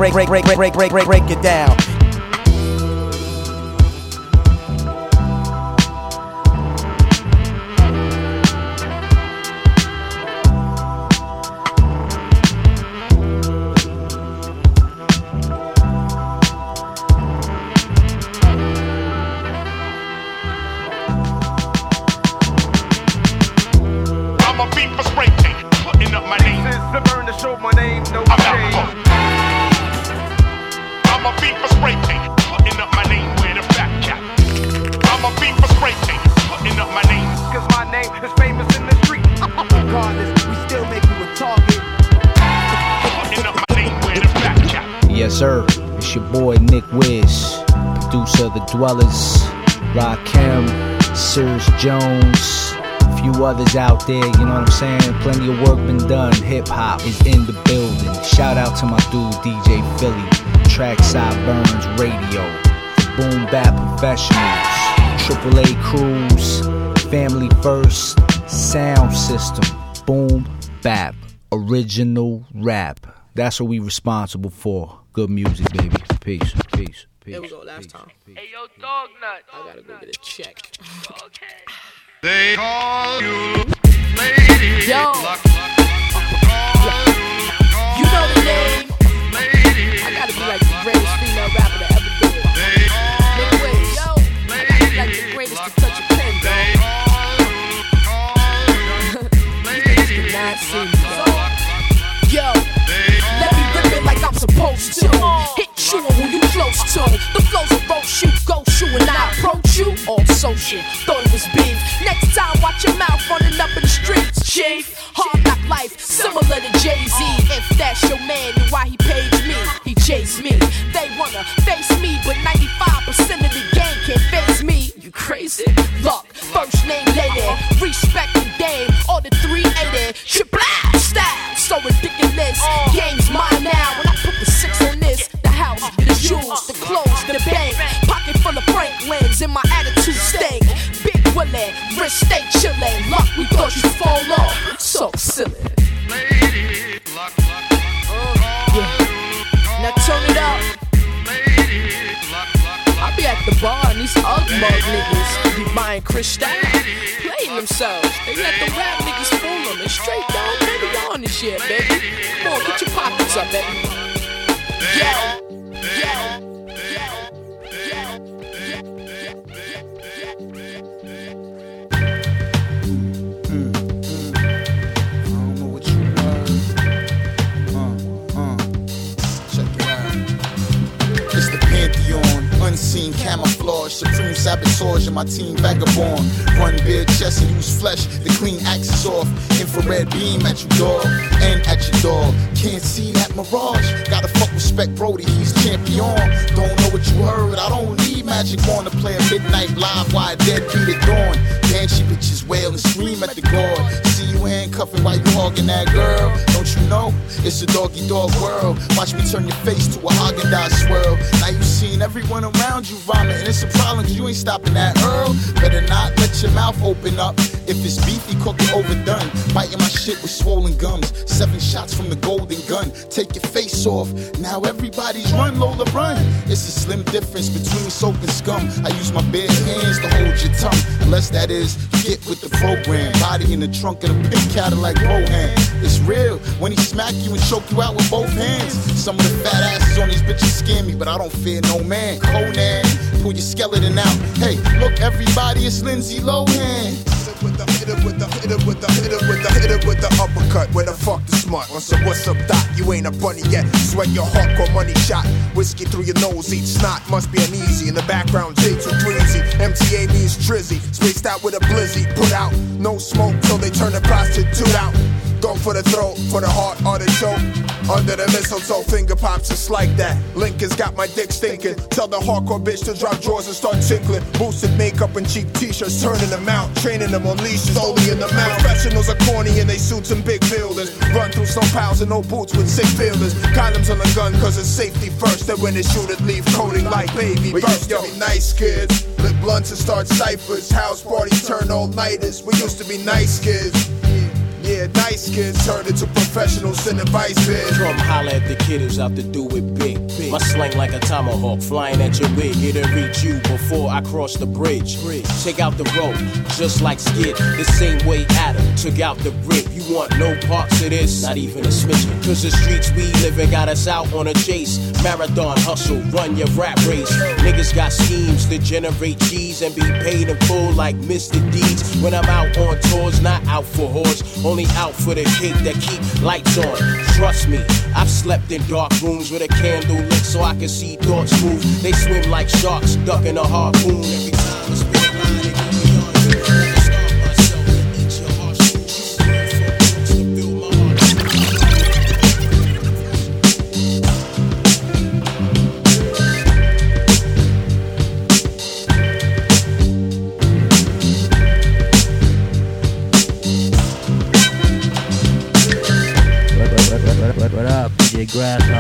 [SPEAKER 54] break, break, break, break, break, break, break it down.
[SPEAKER 55] Hop is in the building. Shout out to my dude DJ Philly, Trackside Burners Radio, Boom Bap Professionals, AAA Crews, Family First, Sound System, Boom Bap, Original Rap. That's what we responsible for. Good music, baby. Peace, peace, peace.
[SPEAKER 56] There we go, last time. Hey, yo, dog nut. I gotta go get a check. okay.
[SPEAKER 24] They call you lady.
[SPEAKER 56] Yo.
[SPEAKER 24] Luck,
[SPEAKER 56] You Gotta be like the greatest female rapper to ever do it. Yo. I gotta be like the greatest to a pen, dog. Yo, let me rip it like I'm supposed to. On who you close to. The flows will roast you, ghost you, and I approach you. All social, thought it was beef. Next time, watch your mouth running up in the streets, chief. Hard knock life, similar to Jay Z. If that's your man, then why he paged me? He chased me. They wanna face me, but 95% of the game can't face me. You crazy? Look, first name lady, respect the dame, all the 380, triple A style, so ridiculous. Oh. Game's mine now. When I put the six on this, the house, the jewels, the clothes, the bank, pocket full of Franklins, and my attitude stank. Big willing. Wrist stay chillin'. Luck, we thought you'd fall off. So silly. Yeah. Now turn it up. I be at the bar and these mug niggas be buying Cristal, playing themselves. They let the rap niggas fool them and straight down baby on this shit, baby. Come on, get your pockets up, baby. Yo, yo.
[SPEAKER 42] Camouflage, supreme sabotage in my team vagabond. Run bare chest and use flesh to clean axes off. Infrared beam at your dog, and at your dog. Can't see that mirage. Gotta fuck respect Brody, he's champion. Don't know what you heard, I don't need magic on to play a midnight live while dead beat at dawn. Banshee bitches wail and scream at the guard. See you handcuffing while you hogging that girl. Don't you know? It's a doggy dog world. Watch me turn your face to a Haagen Dazs swirl. Now you seen everyone around you vomit, and it's a problem you ain't stopping that Earl. Better not let your mouth open up. If it's beefy, cook it overdone. Biting my shit with swollen gums. Seven shots from the golden gun. Take your face off. Now everybody's run, Lola, run. It's a slim difference between soap and scum. I use my bare hands to hold your tongue. Unless that is, get with the program. Body in the trunk of a pink Cadillac Rohan. It's real when he smack you and choke you out with both hands. Some of the fat asses on these bitches scare me, but I don't fear no man. Conan, pull your skeleton out. Hey, look, everybody, it's Lindsay Lohan.
[SPEAKER 57] With the hitter with the hitter with the hitter with the hitter with the uppercut. Where the fuck the smart? On some what's up, doc? You ain't a bunny yet. Sweat your hardcore money shot. Whiskey through your nose, eat snot. Must be uneasy. In the background, J too breezy. MTA means trizzy. Spaced out with a blizzy. Put out no smoke till they turn the prostitute out. Go for the throat, for the heart or the artichoke. Under the mistletoe, finger pops just like that. Lincoln's got my dick stinking. Tell the hardcore bitch to drop drawers and start tinkling. Boosted makeup and cheap t-shirts, turning them out. Training them on leashes, only in the mouth. Professionals are corny and they suits and big buildings. Run through some piles and no boots with sick fielders. Condoms on the gun cause it's safety first. Then when they shoot it, leave coating like baby. We used to be nice kids. Lit blunts and start ciphers. House parties turn all nighters. We used to be nice kids. Yeah, nice kids turn into professionals in the vice biz.
[SPEAKER 18] Drum holla at the kid who's out to do it big. My slang like a tomahawk, flying at your wig. It'll reach you before I cross the bridge. Check out the road, just like Skid. The same way Adam took out the rib. You want no parts of this? Not even a smidgen. Cause the streets we live in got us out on a chase. Marathon hustle, run your rap race. Niggas got schemes to generate cheese and be paid in full like Mr. Deeds. When I'm out on tours, not out for whores, only out for the cake that keep lights on. Trust me, I've slept in dark rooms with a candle lit so I can see thoughts move. They swim like sharks, ducking a harpoon every time
[SPEAKER 58] up?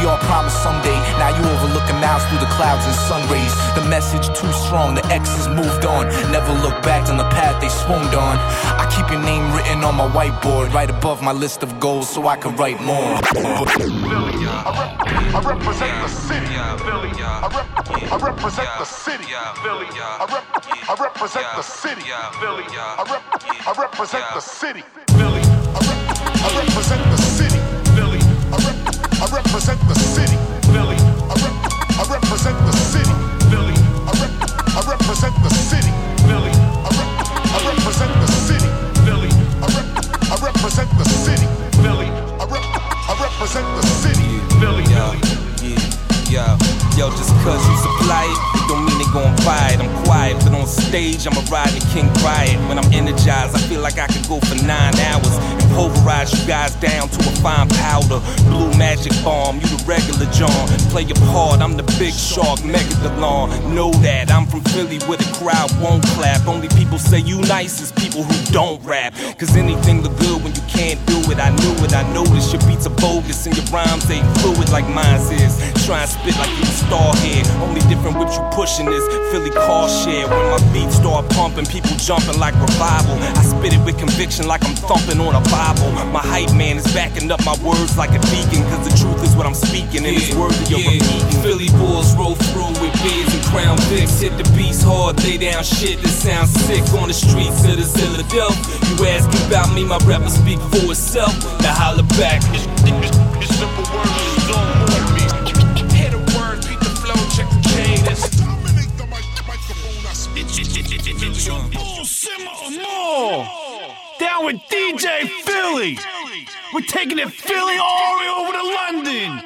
[SPEAKER 59] We
[SPEAKER 58] all promised someday. Now you overlooking mouths through the clouds and sun rays. The message too strong, the X's moved on. Never look back on the path they swooned on. I keep your name written on my whiteboard, right above my list of goals so I can write more.
[SPEAKER 41] Philly, I represent the city. Philly. I, rep- I represent the city. Philly. I, rep- I represent the city. Philly. I, rep- I represent the city. Philly. I, rep- I represent the city. Philly. I, rep- I represent the city. Philly. I, rep- I represent the city. Philly. I, rep- I represent the city. Philly. I, rep- I represent the city. Philly. I, rep- I represent the city. Philly. I, rep- I represent the city. Philly.
[SPEAKER 10] Yo, yeah, yo, yo, just cause you supply it, don't mean they gon' buy it. I'm quiet, but on stage, I'ma ride the King Riot. When I'm energized, I feel like I could go for nine hours and pulverize you guys down to a fine powder. Blue magic bomb, you the regular John. Play your part, I'm the big shark, megalodon. Know that I'm from Philly where the crowd won't clap. Only people say you nice is people who don't rap. Cause anything look good when you can't do it. I knew it, I noticed your beats are bogus and your rhymes ain't fluid like mine's is. Try and spit like you a star here. Only different whip you pushing is Philly car share. When my beats start pumping, people jumping like revival. I spit it with conviction like I'm thumping on a Bible. My hype man is backing up my words like a deacon. Cause the truth is what I'm speaking and it's worthy of repeating.
[SPEAKER 58] Philly bulls roll through with beers and crown Vics. Hit the beats hard, lay down shit that sounds sick on the streets of the Philadelphia. You asking about me, my rap will speak for itself. Now holla back.
[SPEAKER 41] It's simple words, just don't
[SPEAKER 18] bull simmer more. Down with DJ Philly. We're taking it Philly all the way over to London.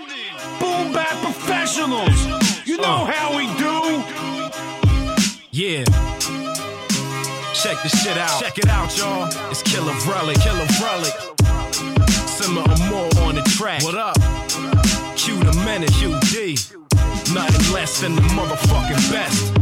[SPEAKER 18] Boom Bap professionals. You know how we do. Yeah. Check this shit out. Check it out, y'all. It's Killer Relic. Killer Relic. Simmer or more on the track. What up? Q the menace, QD. Nothing less than the motherfucking best.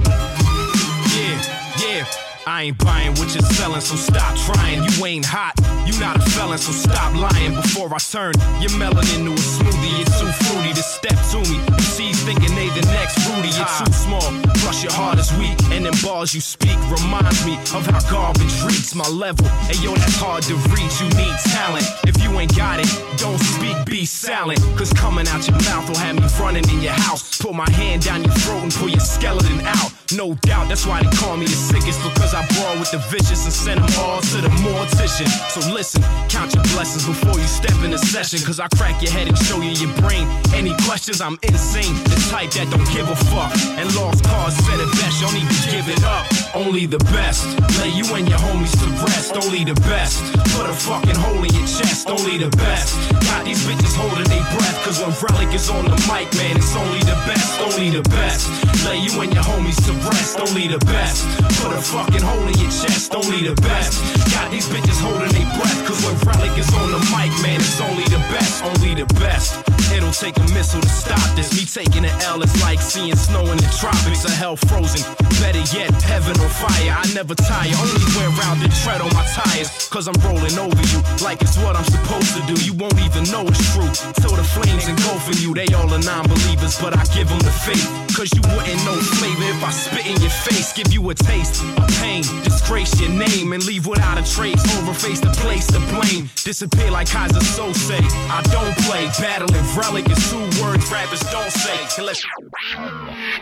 [SPEAKER 18] Yeah, yeah. I ain't buying what you're selling, so stop trying. You ain't hot, you not a felon, so stop lying before I turn your melon into a smoothie. It's too fruity to step to me. You see, thinking they the next Rudy. You're too small, plus your heart is weak, and them bars you speak reminds me of how garbage reads my level. Hey yo, that's hard to reach. You need talent. If you ain't got it, don't speak, be silent. Cause coming out your mouth will have me running in your house. Put my hand down your throat and pull your skeleton out. No doubt, that's why they call me the sickest because I brawl with the vicious and send them all to the mortician. So listen, count your blessings before you step in a session. Cause I crack your head and show you your brain. Any questions? I'm insane. The type that don't give a fuck. And lost cause said it best, y'all need to give it up. Only the best. Lay you and your homies to rest. Only the best. Put a fucking hole in your chest. Only the best. Got these bitches holding their breath. Cause when Relic is on the mic, man, it's only the best. Only the best. Lay you and your homies to rest. Only the best. Put a fucking hole in your chest. Only the best. Got these bitches holding their breath. Cause when Relic is on the mic, man, it's only the best. Only the best. It'll take a missile to stop this. Me taking an L is like seeing snow in the tropics or hell frozen. Better yet, heaven on fire. I never tire, only wear round and tread on my tires. Cause I'm rolling over you like it's what I'm supposed to do. You won't even know it's true. Till the flames engulfing you, they all are non believers, but I give them the faith. Cause you wouldn't know flavor if I spit in your face. Give you a taste of pain, disgrace your name, and leave without a trace. Overface the place to blame. Disappear like Keyser Söze. I don't play. Battling relic is two words rappers don't say. Unless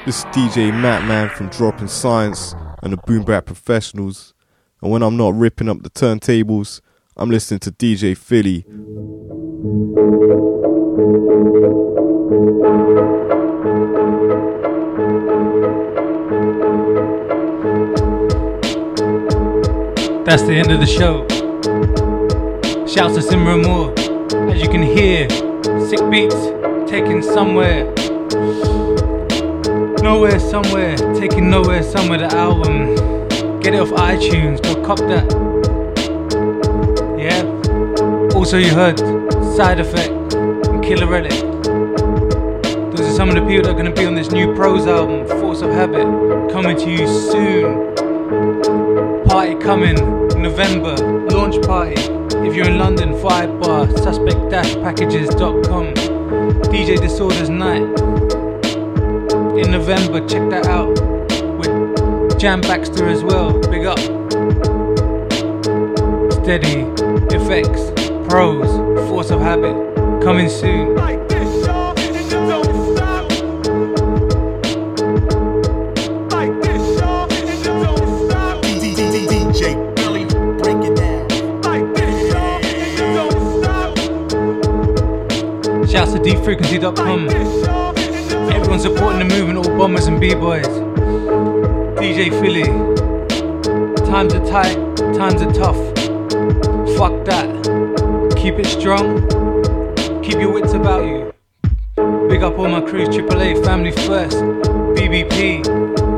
[SPEAKER 42] This is DJ Matt Man from Dropping Science and the Boom Bap Professionals. And when I'm not ripping up the turntables, I'm listening to DJ Philly.
[SPEAKER 9] That's the end of the show. Shouts to Simran and Moore. As you can hear, sick beats taken somewhere. Nowhere, somewhere. Taking nowhere, somewhere. The album. Get it off iTunes. Go cop that. Yeah. Also, you heard Side Effect and Killer Relic. Those are some of the people that are going to be on this new Pros album, Force of Habit, coming to you soon. Party coming November, launch party. If you're in London, Five Bar, suspect-packages.com. DJ Disorders Night. In November, check that out. With Jam Baxter as well. Big up. Steady, Effects, Pros, Force of Habit. Coming soon. Deepfrequency.com. Everyone supporting the movement, all bombers and b-boys. DJ Philly. Times are tight, times are tough. Fuck that. Keep it strong. Keep your wits about you. Big up all my crews, AAA, Family First, BBP.